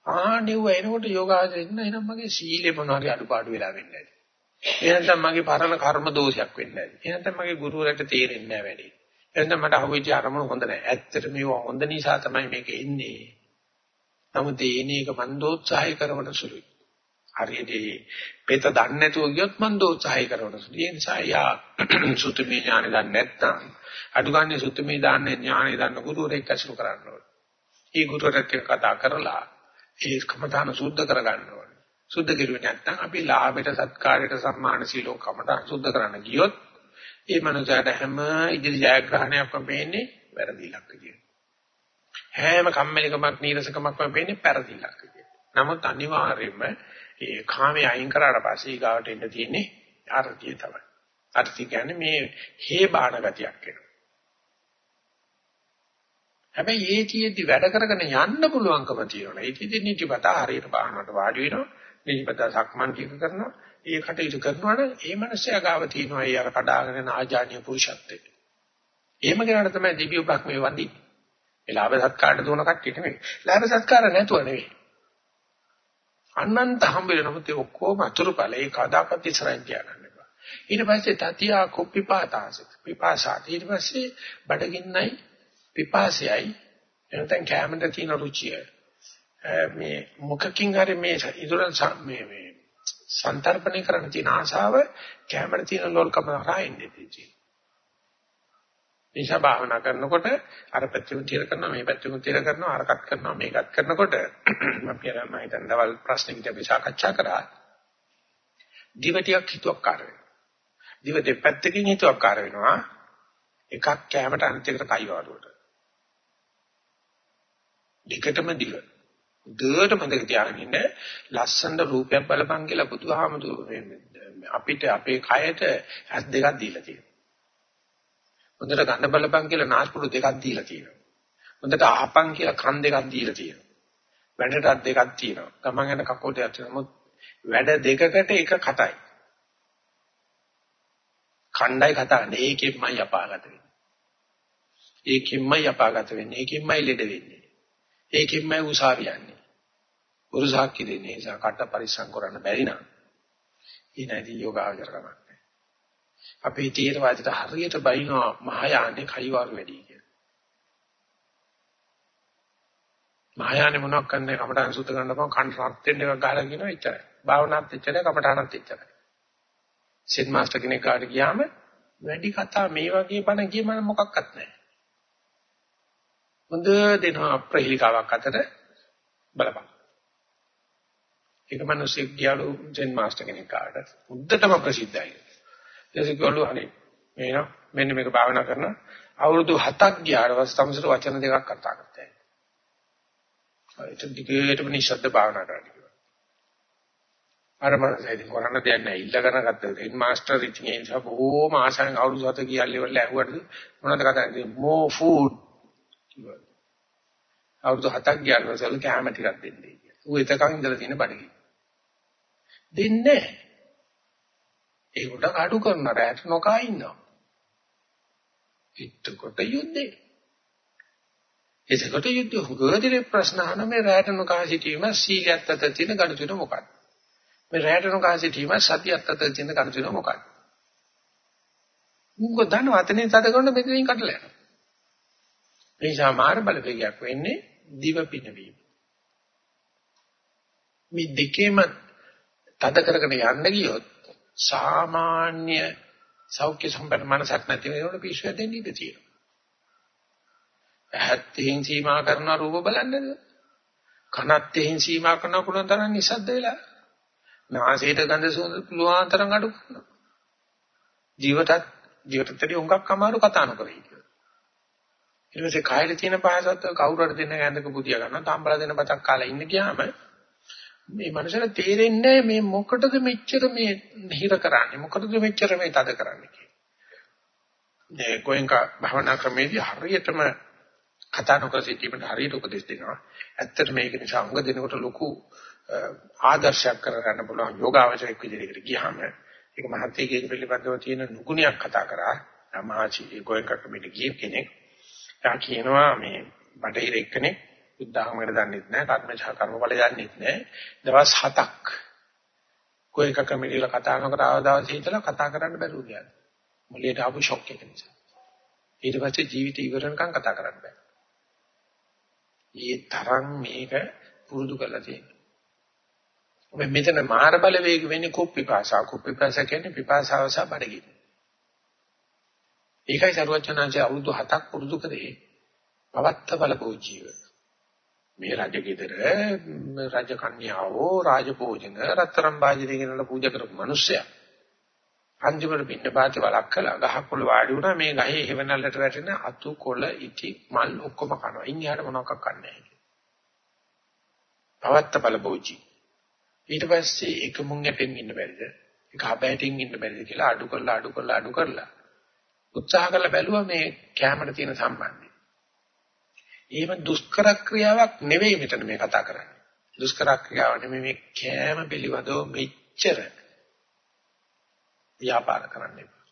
ආනෙව එනකොට යෝගාචරින්න එනම් මගේ සීලෙ මොනවාරි අඩුපාඩු වෙලා වෙන්නේ එහෙනම් මගේ පරණ කර්ම දෝෂයක් වෙන්නේ නැහැ. එහෙනම් මගේ ගුරුවරට තේරෙන්නේ නැහැ වැඩි. එහෙනම් මට අහුවෙච්ච අරමුණු හොඳ නැහැ. ඇත්තට මේවා හොඳ නිසා තමයි මේක එන්නේ. නමුත් ඒනේ එක මන්දෝත්සාහය කරන සුළුයි. හරියට පෙත දන්නේ නැතුව ගියොත් මන්දෝත්සාහය කරන සුළුයි. ඒ නිසා යා සුතමේ ඥානෙ දන්නේ නැත්නම් අඩුගානේ සුතමේ දාන්නේ ඥානෙ දන්න ගුරුවරයෙක් ඇසුරු කරන්න ඕනේ. ඒ ගුරුවරයෙක් කතා කරලා ඒ කමඨාන සුද්ධ කරගන්න ඕනේ. සුද්ධ කෙරුවේ නැත්නම් අපි ලාභයට සත්කාරයට සම්මාන සීලෝ කමට සුද්ධ කරන්න ගියොත් ඒ මනුස්සයාට හැම ඉදිරි ජයග්‍රහණයක්ම වෙන්නේ වැරදිලක් විදියට. හැම කම්මැලිකමක් නීරසකමක්ම වෙන්නේ පෙරදිලක් විදියට. නමුත් අනිවාර්යයෙන්ම ඒ කාමයේ අයින් කරාට පස්සේ ඊගාවට එන්න තියෙන්නේ ආර්තිය තමයි. ආර්තිය කියන්නේ මේ හේ බාණ ගතියක් වෙනවා. හැබැයි ඒතියෙදි වැඩ කරගෙන යන්න පුළුවන්කම තියෙනවා. ඒතියෙදි නිතිපතා හරියට බාහනට වාඩි වෙනවා. නිදිපත සක්මන් ටික කරනවා. ඒ කටයුතු කරනවා නම් ඒ මනසයා ගාව තියෙනවා ඒ අර කඩාගෙන යන ආජානීය පුරුෂත්වය. එහෙම කරාට තමයි දිව්‍ය බ්‍රහ්මේ වඳින්නේ. ඒ ලාභ සත්කාරට දුවන කට්ටියට නෙවෙයි. ලාභ සත්කාර නැතුව නෙවෙයි. අනන්ත හම්බෙන්නමුත් ඒ ඔක්කොම අතුරුඵල ඒ කදාකත් ඉස්සරහින් තියාගන්න එපා. ඊට පස්සේ තතියා කුප්පිපාතාස පිපාසාත ඊට පස්සේ බඩගින්නයි පිපාසයයි එනතෙන් කැමෙන්ට තියෙන රුචිය මේ මොකකින් හරි මේ ඉදරන් මේ මේ සන්තරපණය කරන්න තියෙන ආශාව කැමර තියෙන ලෝල්කම හරහා එන්නේ තියෙන්නේ. නිසා භාවනා කරනකොට අර පැත්තෙම තිර කරනවා මේ පැත්තෙම තිර කරනවා අරකට කරනවා මේකත් කරනකොට අපි අර මම හිතන දවල් ප්‍රශ්නෙකට අපි සාකච්ඡා කරා. දිව ටිකක් හිතුවක්කාර වෙනවා. දිව දෙපැත්තකින් හිතුවක්කාර වෙනවා. එකක් කැමරට අනිත් එකට කයිවාරුවට. දෙකටම දිව. දුවට මතක තියාගන්න ඉන්න ලස්සන රූපයක් බලපං කියලා බුදුහාමුදුරුවෝ අපිට අපේ කයට ඇස් දෙකක් දීලා තියෙනවා. හොඳට ගන්න බලපං කියලා නාස්පුඩු දෙකක් දීලා තියෙනවා. හොඳට අහපං කියලා කන් දෙකක් දීලා තියෙනවා. වැඩටත් දෙකක් තියෙනවා. ගමන් යන කකෝටයක් තියෙනවා. වැඩ දෙකකට එක කටයි. කණ්ඩායි කතා කරන්නේ ඒකෙන්මයි අපාගත වෙන්නේ. ඒකෙන්මයි අපාගත වෙන්නේ. ඒකෙන්මයි ලෙඩ වෙන්නේ. ඒකෙන්මයි උසාවිය යන්නේ. ගුරු සාක්ෂි දෙන්නේ නිසා කට පරිස්සම් කරන්න බැරි නම් ඊනදී යෝගාවචර කමක් නැහැ. අපේ තීරවාදයට හරියට බයිනවා මහායානේ කයිවාරු වැඩි කියලා. මහායානේ මොනවක් කරන්නේ කමටහන් සුද්ධ කරන්න බෑ කන් රත් වෙන්න එකක් ගහලා කියනවා එච්චරයි. භාවනාත් එච්චරයි කමටහනත් එච්චරයි. සෙන් මාස්ටර් කෙනෙක් කාට ගියාම වැඩි කතා මේ වගේ බණ කියම මොකක්වත් නැහැ. හොඳ දෙනවා ප්‍රහේලිකාවක් අතර බලපන්. ඒක මිනිස්සෙක් ගියාලු ජෙන් මාස්ටර් කෙනෙක් කාට උද්දටම ප්‍රසිද්ධයි. ඊට ගොල්ලු අනේ මේන මෙන්න මේක භාවනා කරන අවුරුදු 7ක් ගියාට පස්සේ තමසර වචන දෙකක් කතා කරතේ. ඒක දිගටම නිශ්ශබ්ද භාවනා කරන්න කිව්වා. අර මනසයි කරන්න දෙයක් නැහැ. ඉල්ලගෙන ගත්තා. හෙඩ් මාස්ටර් ඉතින් ඒ නිසා බොහෝම ආසාවෙන් අවුරුදු 7 කියලා ඉවරලා ඇහුවට මොනවද කතා කරන්නේ? more food. අවුරුදු 7ක් ගියාට පස්සේ කැම ටිකක් දෙන්නේ කියලා. ඌ එතකන් ඉඳලා තියෙන බඩගිනි. දෙන්නේ නැහැ. ඒකට අඩු කරන රැට නොකා ඉන්නවා. එතකොට යුද්ධේ. එතකොට යුද්ධ හුගදේ ප්‍රශ්න අහන මේ රැට නොකා සිටීම සීලයත් අතර තියෙන gadu තුන මොකක්ද? මේ රැට නොකා සිටීම සතියත් අතර තියෙන gadu තුන මොකක්ද? මුංග දන්න වතනේ තද කරන මෙතනින් කඩලා යනවා. මේ සමාර බලවේගයක් වෙන්නේ දිව පිනවීම. මේ දෙකේම තද කරගෙන යන්න ගියොත් සාමාන්‍ය සෞඛ්‍ය සම්පන්න මනසක් නැති වෙනකොට පිස්සුව දෙන්න ඉඩ තියෙනවා. ඇහත් එහෙන් සීමා කරන රූප බලන්නද? කනත් එහෙන් සීමා කරන පුළුවන් තරම් නිසද්ද වෙලා. නාසයට ගඳ සුවඳ පුළුවන් තරම් අඩු කරනවා. ජීවිතත් ජීවිතේදී උඟක් අමාරු කතා නොකරයි කියලා. ඊට පස්සේ කායයේ තියෙන පහසත් කවුරු හරි දෙන්න ඇඳක පුදියා ගන්නවා. තාම්බලා දෙන බතක් කාලා ඉන්න ගියාම මේ මනසට තේරෙන්නේ මේ මොකටද මෙච්චර මේ හිර කරන්නේ මොකටද මෙච්චර මේ තද කරන්නේ කියලා. මේ ගෝයන්ක භවනා ක්‍රමේදී හරියටම කතා නොකර සිටීමට හරියට උපදෙස් දෙනවා. ඇත්තට මේක නිසා උඟ දෙනකොට ලොකු ආදර්ශයක් කරගන්න පුළුවන් යෝගාවචරයක් විදිහට ගියාම ඒක මහත්යේ පිළිබඳව තියෙන නුගුණයක් කතා කරා. මහචි ගෝයන්ක ක්‍රමේදී ගිය කෙනෙක්. යා කියනවා මේ බටහිර එක්කෙනෙක් බුද්ධාගමකට දන්නෙත් නැහැ, කර්මචා කර්මඵල දන්නෙත් නැහැ. දවස් 7ක් કોઈ එකක මිලිලා කතා නොකර ආවදාස් හිතලා කතා කරන්න බැරුව ගියා. මුලියට ආපු ෂොක් එක නිසා. ඊට පස්සේ ජීවිත ඉවරනකම් කතා කරන්න බෑ. ඊ තරම් මේක පුරුදු කරලා තියෙනවා. ඔබ මෙතන මාර බල වේග වෙන්නේ කුප්පිපාසා. කුප්පිපාසා කියන්නේ පිපාසාව සහ බඩගින්න. ඒකයි සරුවචනාංශය අවුරුදු 7ක් පුරුදු කරේ. පවත්ත බල පූජීව. මේ රජ ගෙදර රජ කන්‍යාවෝ රාජපෝජන රත්තරන් වාජිනේ කියනලා පූජා කරපු මිනිස්සයා. අන්තිමට පින්න පාති වලක් කළා. ගහකොළ වාඩි වුණා. මේ ගහේ හේවණල්ලට වැටෙන අතු කොළ ඉටි මල් ඔක්කොම කනවා. ඉන්හිහට මොනවක් කන්නේ නැහැ පවත්ත බලපෝචි ඊට පස්සේ එක මුං යපෙන් ඉන්න බැරිද? එක හබෑටින් ඉන්න බැරිද කියලා අඩු කරලා අඩු කරලා අඩු කරලා උත්සාහ කරලා බැලුවා මේ කැමරට තියෙන සම්බන්ධය. එහෙම දුෂ්කර ක්‍රියාවක් නෙවෙයි මෙතන මේ කතා කරන්නේ. දුෂ්කර ක්‍රියාව නෙමෙයි මේ කෑම පිළිවදව මෙච්චර ව්‍යාපාර කරන්න එපා.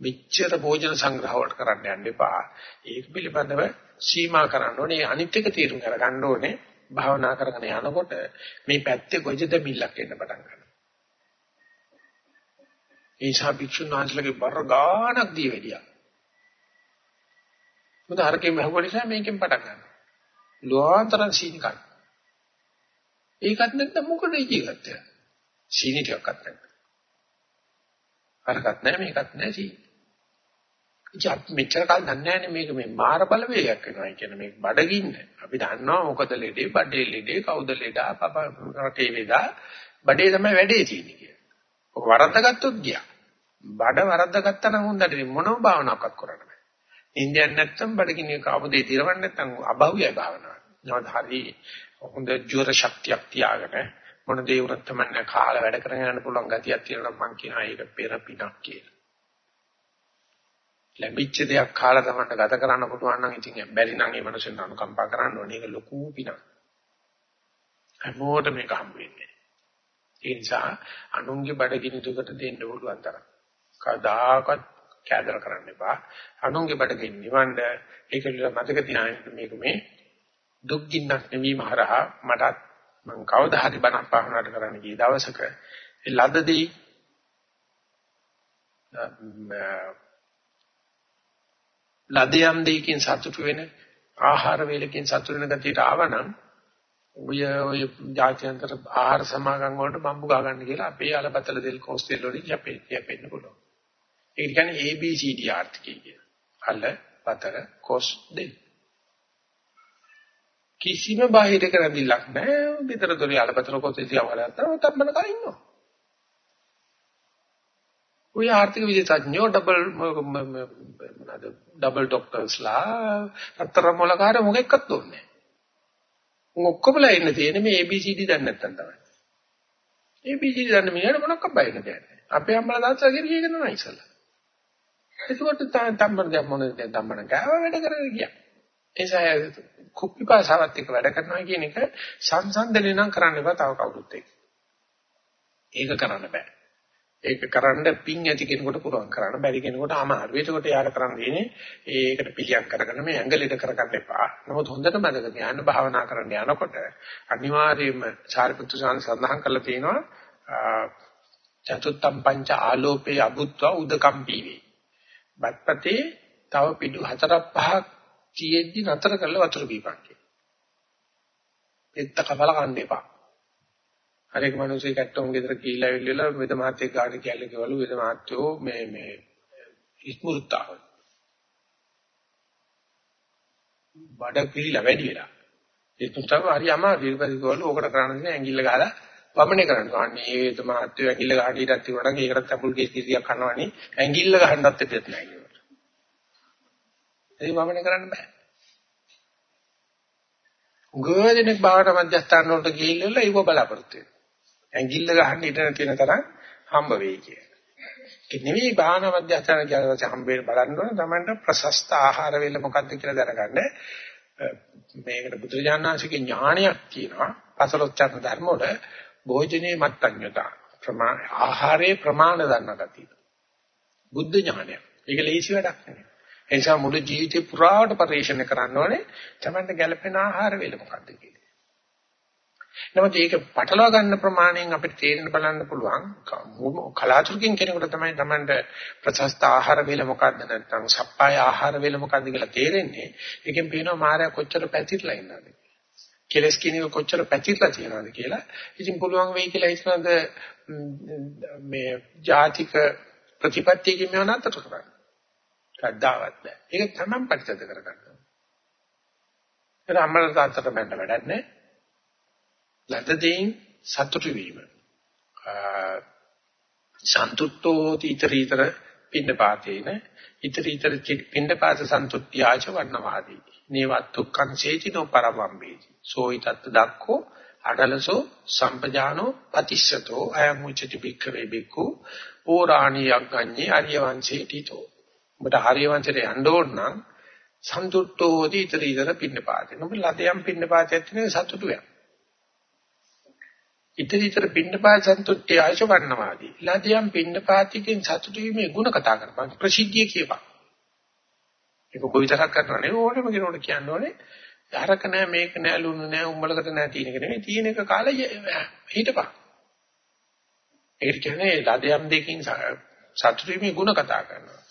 මෙච්චර භෝජන සංග්‍රහ වලට කරන්න යන්න එපා. ඒක පිළිබඳව සීමා කරන්න ඕනේ. අනිත් එක තීරුම් කරගන්න ඕනේ. භාවනා කරගෙන යනකොට මේ පැත්තේ ගොජද මිල්ලක් එන්න පටන් ගන්නවා. ඒ නිසා භික්ෂුන් වහන්සේලගේ බර ගාණක් දී වෙදියා. මොකද අරකෙන් මහුව නිසා මේකෙන් පටන් ගන්නවා. ලෝවාතරන් සීනි කන්න. ඒකත් නැත්නම් මොකද ජීවිතය? සීනි ටිකක්වත් නැහැ. අරකට නැහැ මේකත් නැහැ සීනි. ඉතින් මෙච්චර කල් දන්නේ නැහැ මේක මේ මාර බලවේගයක් වෙනවා කියන මේ බඩගින්න. අපි දන්නවා මොකද ලෙඩේ බඩේ ලෙඩේ කවුද ලෙඩා පප රටේ ලෙඩා බඩේ තමයි වැඩේ තියෙන්නේ කියලා. ඔක වරද්දාගත්තොත් ගියා. බඩ වරද්දාගත්තා නම් හොඳට මොනම භාවනාවක්වත් කරන්න බෑ. ඉන්දියන් නැත්තම් බඩගින්නේ කාපු දෙය දිරවන්න නැත්තම් අභෞවිය භාවනාව. නේද හරි හොඳ ජෝර ශක්තියක් තියාගෙන මොන දේ වුණත් තමයි කාලා වැඩ කරගෙන යන්න පුළුවන් ගතියක් තියෙනවා මම කියනවා ඒක පෙර පිනක් කියලා. ලැබිච්ච දෙයක් කාලා තමයි ගත කරන්න පුළුවන් නම් ඉතින් බැරි නම් ඒ මනුස්සෙන් අනුකම්පා කරන්න ඕනේ ඒක ලොකු පිනක්. හැමෝටම මේක හම්බ වෙන්නේ. ඒ නිසා අනුන්ගේ බඩගිනි දුකට දෙන්න පුළුවන් තරම්. කවදාකවත් කෑදර කරන්න එපා. අනුන්ගේ බඩගින් නිවන්න ඒකල මතක තියාගන්න මේක මේ දුක් ගින්නක් නෙවීම හරහා මටත් මං කවදා හරි බණක් පාහනකට කරන්න ගිය දවසක ඒ ලද්දදී ලදියම් දෙකකින් සතුටු වෙන ආහාර වේලකින් සතුටු වෙන ගතියට ආවනම් ඔය ඔය ජාත්‍යන්තර ආහාර සමාගම් වලට බම්බු ගා ගන්න කියලා අපේ අලපතල දෙල් කෝස්ටල් වලින් යපේ යපෙන්න පුළුවන්. ඒක කියන්නේ ABCD ආර්ථිකය කියන. අල, පතර, කොස් දෙක. කිසිම බාහිර කරදිල්ලක් නැහැ. විතර දොරේ අල, පතර, කොස් ඉතියා වලත්තා තම්බන කා ඉන්නවා. ඔය ආර්ථික විද්‍යාඥයෝ ඩබල් මොනවාද ඩබල් ડોක්ටර්ස්ලා අතර මොලකාර මොකෙක්වත් ඕනේ නැහැ. ඔක්කොමලා ඉන්න තියෙන්නේ මේ ABCD දන්නේ නැත්තම් තමයි. ඒ බීජි දන්න මිනිහට මොනක් බය නැහැ. අපේ අම්මලා තාත්තා ගෙරිය කරනවා ඉස්සලා. ඒකෝට තම්බන දැන් මොනද දැන් තම්බන ගාව වැඩ කරගෙන ගියා. ඒසය කුප්පි භාෂාවත් එක්ක වැඩ කරනවා කියන එක සංසන්දනය නම් කරන්න එපා තව කවුරුත් එක්ක. ඒක කරන්න බෑ. ඒක කරන්න පිං ඇති කෙනෙකුට පුළුවන් කරන්න බැරි කෙනෙකුට අමාරුයි. ඒකට යාර කරන්න දෙන්නේ ඒකට පිළියම් කරගෙන මේ ඇඟලිට කරගන්න එපා. නමුත් හොඳට මතක තියාගන්න භාවනා කරන්න යනකොට අනිවාර්යයෙන්ම සාරිපුත්තු සඳහන් කරලා තියෙනවා චතුත්තම් පංච ආලෝපේ අබුත්වා උදකම් පීවේ. බත්පතේ තව පිටු හතරක් පහක් තියෙද්දි නතර කරලා වතුර බීපන් කියන. එත්ත කපල කන්න එපා. හරි එක මිනිස්සු කැට්ටෝම් ගෙදර කියලා ඇවිල්ලා වෙද මාත්‍යෙක් ගාඩ කියලා කිව්වලු වෙද මාත්‍යෝ මේ මේ ඉස්මුර්තාව. බඩ පිළිලා වැඩි වෙලා. ඒ තුන්ටම හරි අමාරුයි ඊට පස්සේ කිව්වලු ඕකට කරන්න දෙන ඇඟිල්ල ගහලා වමනේ කරන්න. අනේ ඒ වෙද මාත්‍යෝ ඇඟිල්ල ගාඩ ඊටත් තිබුණා නම් ඒකටත් අපුල් කේස් කිරියක් කනවනේ ඇඟිල්ල ගහන්නත් දෙපෙත් නැහැ කිව්වා. ඒ වමනේ කරන්න බෑ. ගොඩනෙක් භාවනා මධ්‍යස්ථාන වලට ගිහිල්ලා ඒව බලාපොරොත්තු වෙනවා. ඇඟිල්ල ගහන්න ඉඩ නැති තැන හම්බ වෙයි කිය. ඒ නෙවෙයි භාවනා මධ්‍යස්ථාන කියලා හම්බ වෙන බලන්න ඕන තමන්ට ප්‍රශස්ත ආහාර වේල මොකක්ද කියලා දැනගන්න. මේකට බුදුරජාණන්සේගේ ඥාණයක් තියෙනවා. පසලොච්චන ධර්ම වල භෝජනේ මත්තඤ්ඤතා ප්‍රමාණ ආහාරයේ ප්‍රමාණ දන්න ගතිය. බුද්ධ ඥානය. ඒක ලේසි වැඩක් නෙවෙයි. ඒ නිසා මුළු ජීවිතේ පුරාවට පරිශ්‍රණය කරන්න ඕනේ තමන්ට ගැළපෙන ආහාර වේල මොකක්ද කියලා. නමුත් ඒක පටලවා ගන්න ප්‍රමාණයෙන් අපිට තේරෙන්න බලන්න පුළුවන් කලාතුරකින් කෙනෙකුට තමයි තමන්ට ප්‍රශස්ත ආහාර වේල මොකක්ද නැත්නම් සප්පාය ආහාර වේල මොකක්ද කියලා තේරෙන්නේ. ඒකෙන් පේනවා මායя කොච්චර පැතිරලා ඉන්නවද කෙලස් කියන එක කොච්චර පැතිරලා තියෙනවද කියලා. ඉතින් පුළුවන් වෙයි කියලා හිතනද මේ ජාතික ප්‍රතිපත්තියකින් මේව නතර කරන්න. ශ්‍රද්ධාවත් බෑ. ඒක තමයි පරිත්‍යාග කරගන්න. ඒක අම්මල තාත්තට බැන්න වැඩක් නෑ. ලද්දදීන් සතුටු වීම. සන්තුට්ඨෝති ඊතරීතර පින්නපාතේන ඊතරීතර පින්නපාත සන්තුට්ඨ්‍යාච වර්ණවාදී. නේවත් දුක්ඛං චේතිනෝ පරමම්බේති. සෝයිතත් දක්ඛෝ අඩලසෝ සම්පජානෝ පතිස්සතෝ අයං උච්චති බික්ඛවේ බික්ඛු ඕරාණී යග්ගඤ්ඤේ ආර්ය වංශේ තීතෝ ඔබට ආර්ය වංශයට යන්න ඕන නම් සන්තුට්ඨෝති ඊතර ඊතර පින්නපාතේ. ඔබ ලදයන් පින්නපාතයක් තියෙන සතුටුයක්. ඊතර ඊතර පින්නපාත සන්තුට්ඨය ආයශ වර්ණවාදී. ලදයන් පින්නපාතිකෙන් සතුටු වීමේ ಗುಣ කතා කරපන්. ප්‍රසිද්ධිය කියපන්. ඒක කොවිතරක් කරනවා නේ ඕනෙම කෙනෙකුට කියන්න ඕනේ. අරක නෑ මේක නෑ ලුණු නෑ උඹලකට නෑ තියෙන එක නෙමෙයි තියෙන එක කාලේ හිටපන්. ඒකට කියන්නේ ලදයන් දෙකකින් සතුටු වීමේ ಗುಣ කතා කරනවා.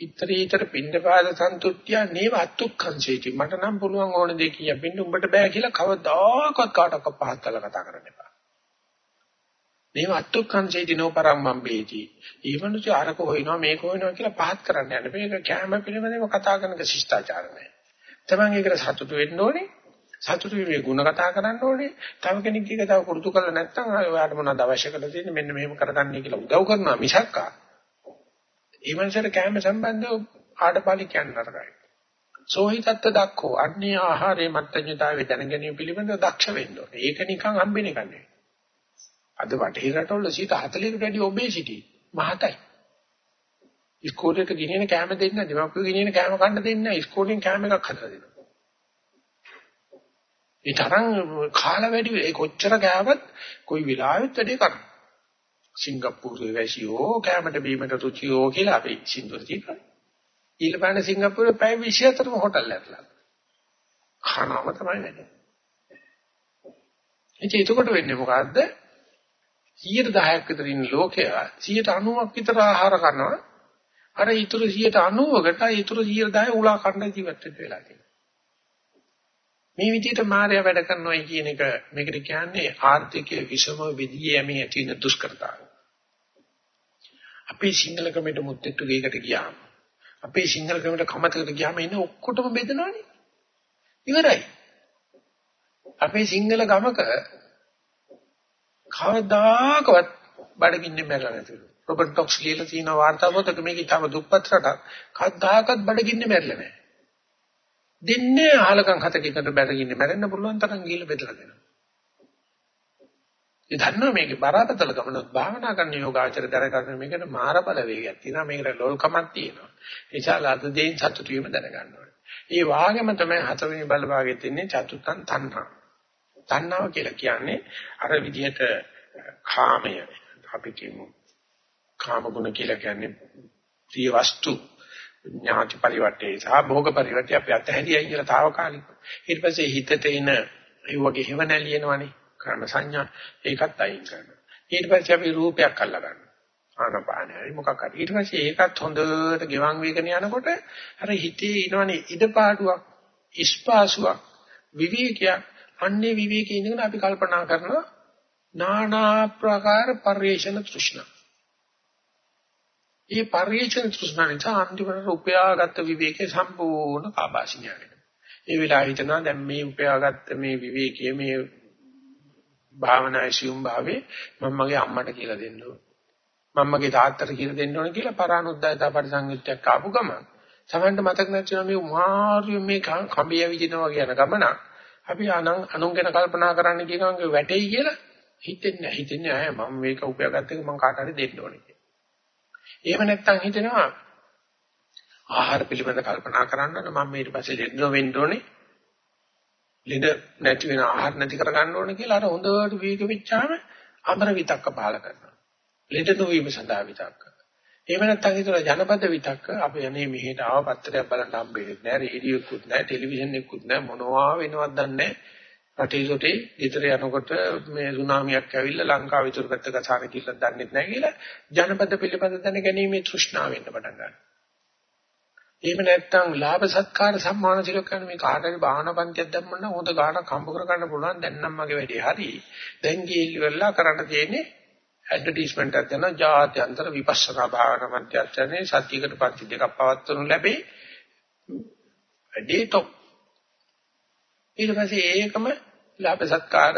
ඉතරීතර පින්නපාද සන්තුට්ඨිය නේව අත්ුක්ඛංසේති මට නම් පුළුවන් ඕන දෙයක් කිය පින්න උඹට බෑ කියලා කවදාකවත් කාටවත් පහත් කරලා කතා කරන්න එපා. නේව අත්ුක්ඛංසේති නෝපරම්මම් බේති. ඊවනුච අරක හොයනවා මේක හොයනවා කියලා පහත් කරන්න යන්න. මේක කැම පිළිමදේම කතා කරන ශිෂ්ටාචාර නෑ. තමන් ඒකට සතුටු වෙන්න ඕනේ. සතුටු වීමේ ಗುಣ කතා කරන්න ඕනේ. තව කෙනෙක් එක තව පුරුදු කරලා නැත්නම් ඔයාලට මොනවද අවශ්‍ය කරලා තියෙන්නේ මෙන්න මෙහෙම කරගන්නයි කියලා උදව් කරනවා මිසක්කා ඒ මනසට කැම සම්බන්ධව ආඩපාලි කියන්න නරකයි. සෝහිතත්ත දක්කෝ අන්‍ය ආහාරයේ මත්ඤ්‍යතාවයේ දැන ගැනීම පිළිබඳව දක්ෂ වෙන්න ඕනේ. ඒක නිකන් හම්බෙන එකක් නෙවෙයි. අද වටේ රටවල 140කට වැඩි ඔබේසිටි මහතයි. ඉස්කෝලේට ගෙනියන කැම දෙන්නේ නැහැ. දෙමාපියෝ ගෙනියන කැම කන්න දෙන්නේ නැහැ. ඉස්කෝලෙන් කැම එකක් හදලා දෙනවා. ඒ තරම් කාල වැඩි ඒ කොච්චර කෑවත් කොයි වෙලාවෙත් වැඩේ කරනවා. සිංගප්පූරුවේ වැසියෝ කැමට බීමට රුචියෝ කියලා අපි සින්දුව තියෙනවා. ඊළඟ සිංගප්පූරුවේ පැය 24ම හොටල් එකලා. කනම තමයි වෙන්නේ. ඉතින් එතකොට වෙන්නේ මොකද්ද? 110ක් විතර ඉන්න ලෝකයා 90ක් විතර ආහාර කරනවා. අර ඊටු 90කට ඊටු 110 උලා කන්න ජීවත් වෙන්න වෙලා තියෙනවා. මේ විදිහට මායя වැඩ කරනවා කියන එක මේකට කියන්නේ ආර්ථිකයේ විෂම විදියේ යමේ ඇති වෙන දුෂ්කරතාව. අපේ සිංහල කමෙට මුත්‍ත්තු ගේකට ගියාම අපේ සිංහල කමෙට කමතකට ගියාම ඉන්නේ ඔක්කොටම බෙදනවනේ. ඉවරයි. අපේ සිංහල ගමක කවදාකවත් බඩගින්නේ මැරලා නැතිලු. රොබර්ට් ඩොක්ස් ලියලා තියෙන වාර්තා පොතක මේකේ තම දුප්පත් රටක් කවදාකවත් බඩගින්නේ මැරෙලා නැහැ. දෙන්නේ අහලකම් හතකකට බැරගින්නේ මැරෙන්න පුළුවන් තරම් ගිහිල්ලා බෙදලා දෙනවා. ඒ දන්නවා මේකේ බරපතල ගමනක් භාවනා කරන යෝගාචර දැනගන්න මේකට මාර බල වේගයක් තියෙනවා. මේකට ලොල්කමක් තියෙනවා. ඒ නිසා ලද දෙයින් සතුටු වීම දැනගන්න ඕනේ. ඒ වාගෙම තමයි හතරවෙනි බල භාගයේ තියෙන්නේ චතුත්තං තණ්හා. තණ්හාව කියලා කියන්නේ අර විදිහට කාමය. අපි කියමු. කාම ගුණ කියලා කියන්නේ ප්‍රිය වස්තු. ඥාති පරිවර්තේ සහ භෝග පරිවර්තේ අපි අතහැරියයි කියලා తాවකාලික ඊට පස්සේ හිතට එන ඒ වගේ හේව නැලියනවනේ කර්ම සංඥා ඒකත් අයින් කරනවා. ඊට පස්සේ අපි රූපයක් අල්ලා ගන්නවා. ආනපානයි මොකක් හරි. ඊට පස්සේ ඒකත් හොඳට ගෙවන් වේගන යනකොට අර හිතේ ඉනවනේ ඉඩපාඩුවක්, ඉස්පාසුවක්, විවේකයක්. අන්නේ විවේකයේ ඉඳගෙන අපි කල්පනා කරනවා නානා ප්‍රකාර පරිේශන තෘෂ්ණා. මේ පරිේශන තෘෂ්ණා නිසා අන්තිමට උපයාගත් විවේකේ සම්පූර්ණ කාබාසිනිය වෙනවා. ඒ වෙලාව හිතනවා දැන් මේ උපයාගත්ත මේ විවේකයේ මේ භාවනා ඇසියුම් භාවේ මම මගේ අම්මට කියලා දෙන්න ඕන. මම මගේ තාත්තට කියලා දෙන්න ඕන කියලා පරානුද්යතා පරිසංයුක්තයක් ආපු ගමන්. සමහරවිට මතක නැතිවෙන මේ මාර්ය මේ කඹිය විදිනවා කියන ගමන අපි අනං අනුන් ගැන කල්පනා කරන්න කියනවාගේ වැටෙයි කියලා හිතෙන්නේ නැහැ. හිතෙන්නේ ආය මම මේක උපයාගත්ත එක මම කාට හරි දෙන්න ඕනේ කියලා. එහෙම නැත්නම් හිතෙනවා ආහාර පිළිබඳ කල්පනා කරන්න මම ඊට පස්සේ දෙන්න වෙන්න ඕනේ. ලෙඩ නැති වෙන ආහාර නැති කර ගන්න ඕනේ කියලා අර හොඳට වේග වෙච්චාම අමර විතක්ක පාල කරනවා. ලෙඩ නොවීම සඳහා විතක්ක. එහෙම නැත්නම් හිතලා ජනපද විතක්ක අපි අනේ මෙහෙට ආව පත්‍රයක් බලන්න හම්බෙන්නේ නැහැ, රේඩියෝකුත් නැහැ, ටෙලිවිෂන් එකකුත් නැහැ, මොනවා වෙනවද දන්නේ රටේ සොටේ ඊතර යනකොට මේ සුනාමියක් ඇවිල්ලා ලංකාව විතර පැත්ත කසාන කියලා දන්නේ නැහැ කියලා ජනපද පිළිපද දැන ගැනීමේ තෘෂ්ණාව වෙන්න පටන් ගන්නවා. එහෙම නැත්නම් ලාභ සත්කාර සම්මාන සිලක කරන මේ කාටරි බාහන පන්තියක් දැම්මම හොඳ ගාණක් හම්බ කර ගන්න පුළුවන්. දැන් නම් මගේ වැඩේ හරි. දැන් ගිහිල් වෙලා කරන්න තියෙන්නේ ඇඩ්වර්ටයිස්මන්ට් එකක් දෙනවා. ජාත්‍යන්තර විපස්සනා භාවනා මධ්‍යස්ථානයේ සත්‍යයකට පන්ති දෙකක් පවත්වනු ලැබේ. ඩේටෝ ඊට පස්සේ ඒකම ලාභ සත්කාර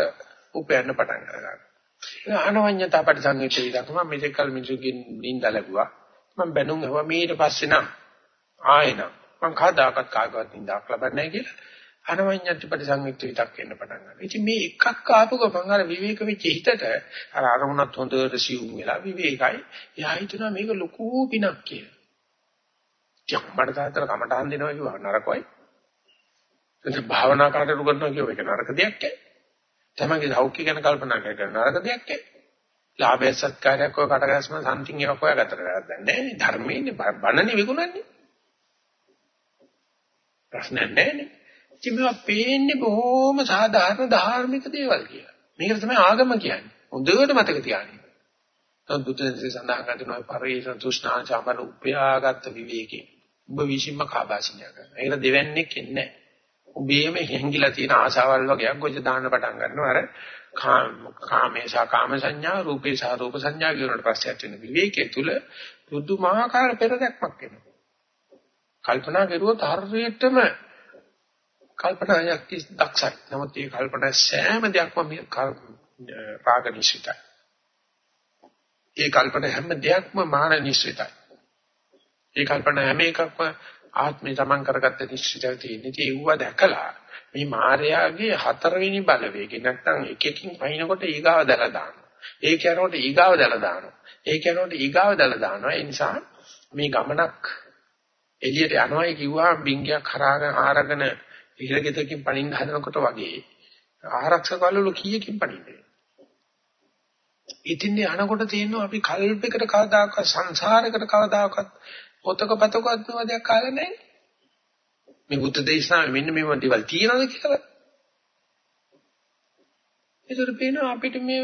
උපයන්න පටන් ගන්නවා අනවඤ්ඤතා පරිසංයුක්ත විදිහට මම මේක කල් මිසුකින් නින්ද ලැබුවා මම බැනුම් හව ඊට පස්සේ නම් ආයෙන මං කවදාකවත් කාගවත් නින්දාක් ලබන්නේ නැහැ කියලා අනවඤ්ඤත්ති පරිසංයුක්ත විතක් වෙන්න පටන් ගන්නවා. ඉතින් මේ එකක් ආපු ගමන් අර විවේක වෙච්ච හිතට අර අරමුණත් හොඳට සිවුම් වෙලා විවේකයි. එයා හිතනවා මේක ලොකු පිනක් කියලා. ජම්බඩ තාතර කමටහන් දෙනවා කියව නරකයි. එතන භාවනා කරකට කරනවා කියව එක නරක දෙයක් ඈ. තමන්ගේ සෞඛ්‍ය ගැන කල්පනා කරන නරක දෙයක් ඈ. ලාභය සත්කාරයක් ඔය කටගැස්ම සම්තිං එකක් හොයාගත්තට වැරද්දක් නැහැ නේ. ධර්මයේනේ බණනේ විකුණන්නේ. ප්‍රශ්නයක් නැහැනේ. ඉතින් මේවා පේන්නේ බොහොම සාධාරණ ධාර්මික දේවල් කියලා. මේකට තමයි ආගම කියන්නේ. හොඳට මතක තියාගන්න. තවත් බුදුන්සේ සඳහන් කරනවා පරිේශන තුෂ්ණා චමන උපයාගත් විවේකේ. ඔබ විශ්ීම කාබාසිනිය කරනවා. ඒකට දෙවන්නේක් ඉන්නේ ඔබේම හැංගිලා තියෙන ආශාවල් වගේක් ගොජ දාන්න පටන් ගන්නවා අර කාමේ සහ කාම සංඥා රූපේ සහ රූප සංඥා කියනට පස්සේ ඇති වෙන විවේකයේ තුල පුදුමාකාර පෙරදැක්මක් එනවා. කල්පනා කරුවොත් හරියටම කල්පනායක් දක්ෂයි. නමුත් මේ කල්පනා සෑම දෙයක්ම රාග නිශ්චිතයි. ඒ කල්පනා හැම දෙයක්ම මාන නිශ්චිතයි. ඒ කල්පනා හැම එකක්ම ආත්මය තමන් කරගත්ත නිශ්චිතය තියෙන්නේ. ඒව දැකලා මේ මායාවේ හතරවෙනි බලවේගය නැත්නම් එකකින් පහිනකොට ඊගාව දැලා දානවා. ඒ කියනකොට ඊගාව දැලා දානවා. ඒ කියනකොට ඊගාව දැලා දානවා. ඒ නිසා මේ ගමනක් එළියට යනවායි කිව්වා බින්ගයක් හරහාගෙන ආරගෙන ඉහළගෙදකින් පනින්න හදනකොට වගේ ආරක්ෂකවලු කීයකින් පනින්නේ. ඉතින් යනකොට තියෙනවා අපි කල්පයකට කවදාකවත් සංසාරයකට කවදාකවත් පොතක පතකවත් නෝදයක් කාලා නැහැ. මේ බුද්ධ දේශනාවේ මෙන්න මේව දේවල් තියෙනවද කියලා. ඒතර පේනවා අපිට මේ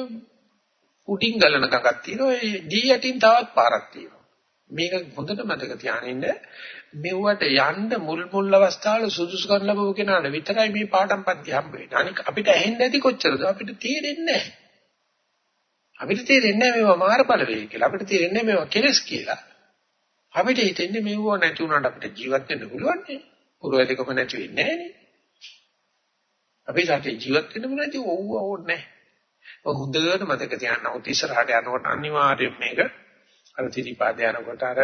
උඩින් ගලන කකක් තියෙනවා. ඒ දී යටින් තවත් පාරක් තියෙනවා. මේක හොඳට මතක තියාගන්න මෙව්වට යන්න මුල් මුල් අවස්ථාවල සුදුසුකම් ලැබුව කෙනාට විතරයි මේ පාඩම් පන්ති හම්බ වෙන්නේ. අනික අපිට ඇහෙන්නේ නැති කොච්චරද අපිට තේරෙන්නේ නැහැ. අපිට තේරෙන්නේ නැහැ මේවා මාර්ගඵල වෙයි කියලා. අපිට තේරෙන්නේ මේවා කෙලස් කියලා. අපිට හිතෙන්නේ මේව නැති වුණාට අපිට ජීවත් වෙන්න පුළුවන් නේ. පුරවැදකම නැති වෙන්නේ නැහැ නේ. අපි සාතේ ජීවත් වෙන්න පුළුවන් ඉතින් ඕව ඕනේ නැහැ. ඔය හොඳට මතක තියාගන්න. උත් ඉස්සරහට යනකොට අනිවාර්යයෙන් මේක අර තිරිපාද යනකොට අර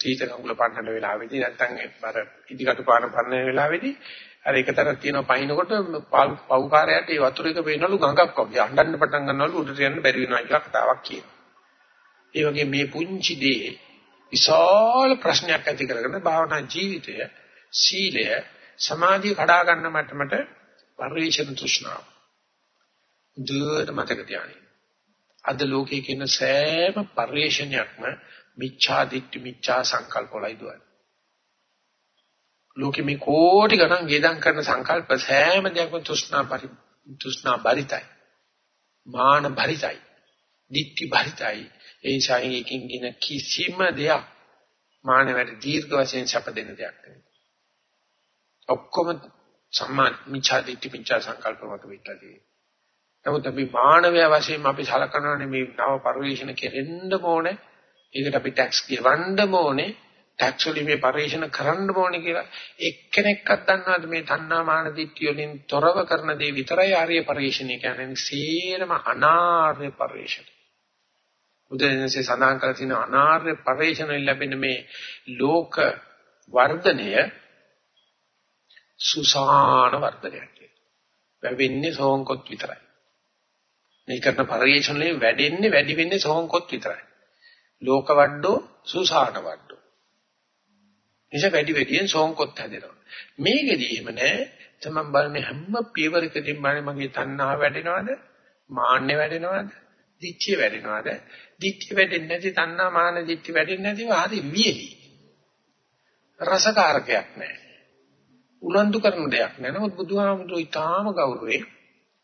තීත කඟුල පන්නන වෙලාවේදී නැත්තම් අර ඉදිකට පාන පන්නන වෙලාවේදී අර එකතරක් තියෙන පහිනකොට පව්කාරයට ඒ වතුර එක පේනලු ගඟක් වගේ අඬන්න පටන් ගන්නවලු උඩට යන්න බැරි වෙනවා කියලා කතාවක් කියනවා. ඒ වගේ මේ පුංචි දේ විශාල ප්‍රශ්නයක් ඇති කරගෙන භාවනා ජීවිතය සීලය සමාධිය කඩා ගන්න මට්ටමට පරිශන තෘෂ්ණාව. දුර මතක තියාගන්න. අද ලෝකයේ කියන සෑම පරිශ්‍රණයක්ම මිච්ඡා දිට්ඨි මිච්ඡා සංකල්ප වලයි දුවන්නේ. ලෝකෙ මේ කෝටි ගණන් වේදම් කරන සංකල්ප සෑම දෙයක්ම තෘෂ්ණා පරි තෘෂ්ණා බරිතයි. මාන බරිතයි. දිට්ඨි බරිතයි. ඒ නිසා එකකින් කින කිසිම දෙයක් මාන වැඩ දීර්ඝ වශයෙන් සැප දෙන දෙයක් නෙවෙයි. ඔක්කොම සම්මා මිච්ඡා දිට්ඨි මිච්ඡා සංකල්ප මත විතරයි. නමුත් අපි මානවය වශයෙන් අපි සලකනවානේ මේ නව පරිශන කෙරෙන්න ඕනේ. ඒකට අපි ටැක්ස් ගෙවන්න ඕනේ. ටැක්ස් වලින් මේ පරිශන කරන්න ඕනේ කියලා එක්කෙනෙක්වත් දන්නවද මේ තණ්හා මාන දිට්ඨිය වලින් තොරව කරන දේ විතරයි ආර්ය පරිශන කියන්නේ. සීරම අනාර්ය පරිශන. බුදුන්සේ සඳහන් කළ තියෙන අනාර්ය පරිශන ලැබෙන මේ ලෝක වර්ධනය සුසාන වර්ධනයක් කියලා. වෙන්නේ සෝංකොත් විතරයි. මේ කරන පරිශ්‍රණ වලින් වැඩෙන්නේ වැඩි වෙන්නේ සෝංකොත් විතරයි. ලෝක වඩෝ සුසාන වඩෝ. නිසා වැඩි වැඩියෙන් සෝංකොත් හැදෙනවා. මේකෙදී එහෙම නැහැ. තමන් බලන්නේ හැම පියවරකදීම බලන්නේ මගේ තණ්හා වැඩෙනවද? මාන්නේ වැඩෙනවද? දිච්චිය වැඩෙනවද? දිච්චිය වැඩෙන්නේ නැති තණ්හා මාන දිච්චි වැඩෙන්නේ නැතිව හරි වියලි. රසකාරකයක් නැහැ. උනන්දු කරන දෙයක් නෑ. නමුත් බුදුහාමුදුරුවෝ ඊටාම ගෞරවේ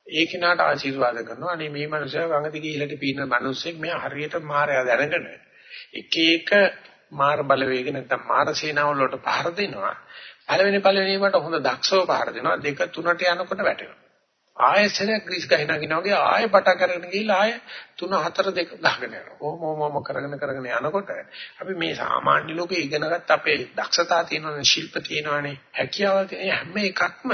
ඒ කෙනාට ආශිර්වාද කරනවා. අනේ මේ මනුස්සයා ගඟ දිගේ ඉහළට පීන මනුස්සෙක් මෙයා හරියට මායя දැනගෙන එක එක මාර බලවේග නැත්නම් මාර සේනාවල වලට පහර දෙනවා. පළවෙනි පළවෙනි වට හොඳ දක්ෂව පහර දෙනවා. දෙක තුනට යනකොට වැටෙනවා. ආයෙසරයක් ග්‍රීස් ගහ නගිනවා වගේ ආයෙ පටක් කරගෙන ගිහිල්ලා ආයෙ 3 4 දෙක ගහගෙන යනවා. ඕම ඕම කරගෙන කරගෙන යනකොට අපි මේ සාමාන්‍ය ලෝකේ ඉගෙනගත්ත අපේ දක්ෂතා තියෙනවනේ ශිල්ප තියෙනවනේ හැකියාවල් තියෙන හැම එකක්ම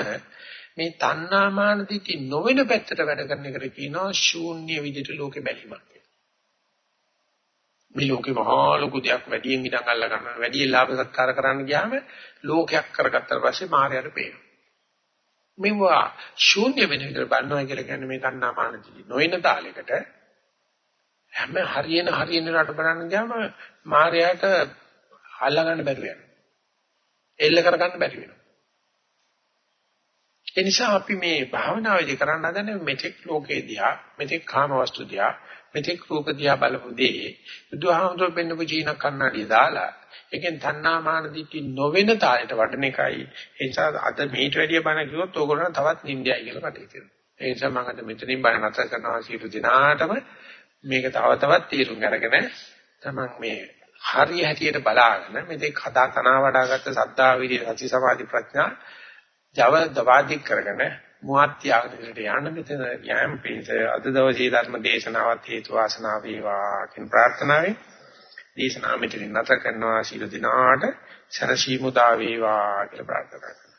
මේ තණ්හාමාන දිටි නොවන පැත්තට වැඩ කරන එකට කියනවා ශූන්‍ය විදිහට ලෝකෙ බැලීමක් මේ ලෝකේ මහා ලොකු දෙයක් වැඩියෙන් ඉඳන් අල්ල ගන්න වැඩියෙන් ලාභ සත්කාර කරන්න ගියාම ලෝකයක් කරගත්තාට පස්සේ මායයට පේනවා මෙවුවා ශූන්‍ය වෙන විදිහට බලනවා කියලා කියන්නේ මේ තණ්හාමාන දිටි නොවන තාලයකට හැම හරියන හරියන රට බලන්න ගියාම මායයට අල්ල ගන්න බැරුව යනවා. එල්ල කරගන්න බැරි වෙනවා. ඒ නිසා අපි මේ භාවනාවේදී කරන්න හදන්නේ මෙතෙක් ලෝකේ දිහා, මෙතෙක් කාම වස්තු දිහා, මෙතෙක් රූප දිහා බලපු දේ බුදුහාමුදුරුවෝ පෙන්නපු ජීන කන්නඩිය දාලා ඒකෙන් තණ්හාමාන දිටි නොවන තාලයට වඩන එකයි. ඒ නිසා අද මේට වැඩිය බණ කිව්වොත් ඕගොල්ලෝ තවත් නින්දයයි කියලා මට හිතෙනවා. ඒ නිසා මම අද මෙතනින් බණ නැතර කරනවා සියලු දිනාටම මේක තව තවත් තීරුම් අරගෙන තමයි මේ හරිය හැටියට බලාගෙන මේක හදා තනවා වඩාගත්ත සද්ධා විරිය සති සමාධි ප්‍රඥා ජව දවාදි කරගෙන මුවත් ත්‍යාගයට යන්න මෙතන යම් පිස අද දවසේ ධර්ම දේශනාවත් හේතු වාසනා වේවා කියන ප්‍රාර්ථනාවෙන් දේශනාව මෙතන නැත කරනවා. සීල දිනාට සරසීමුදා වේවා කියලා ප්‍රාර්ථනා කරනවා.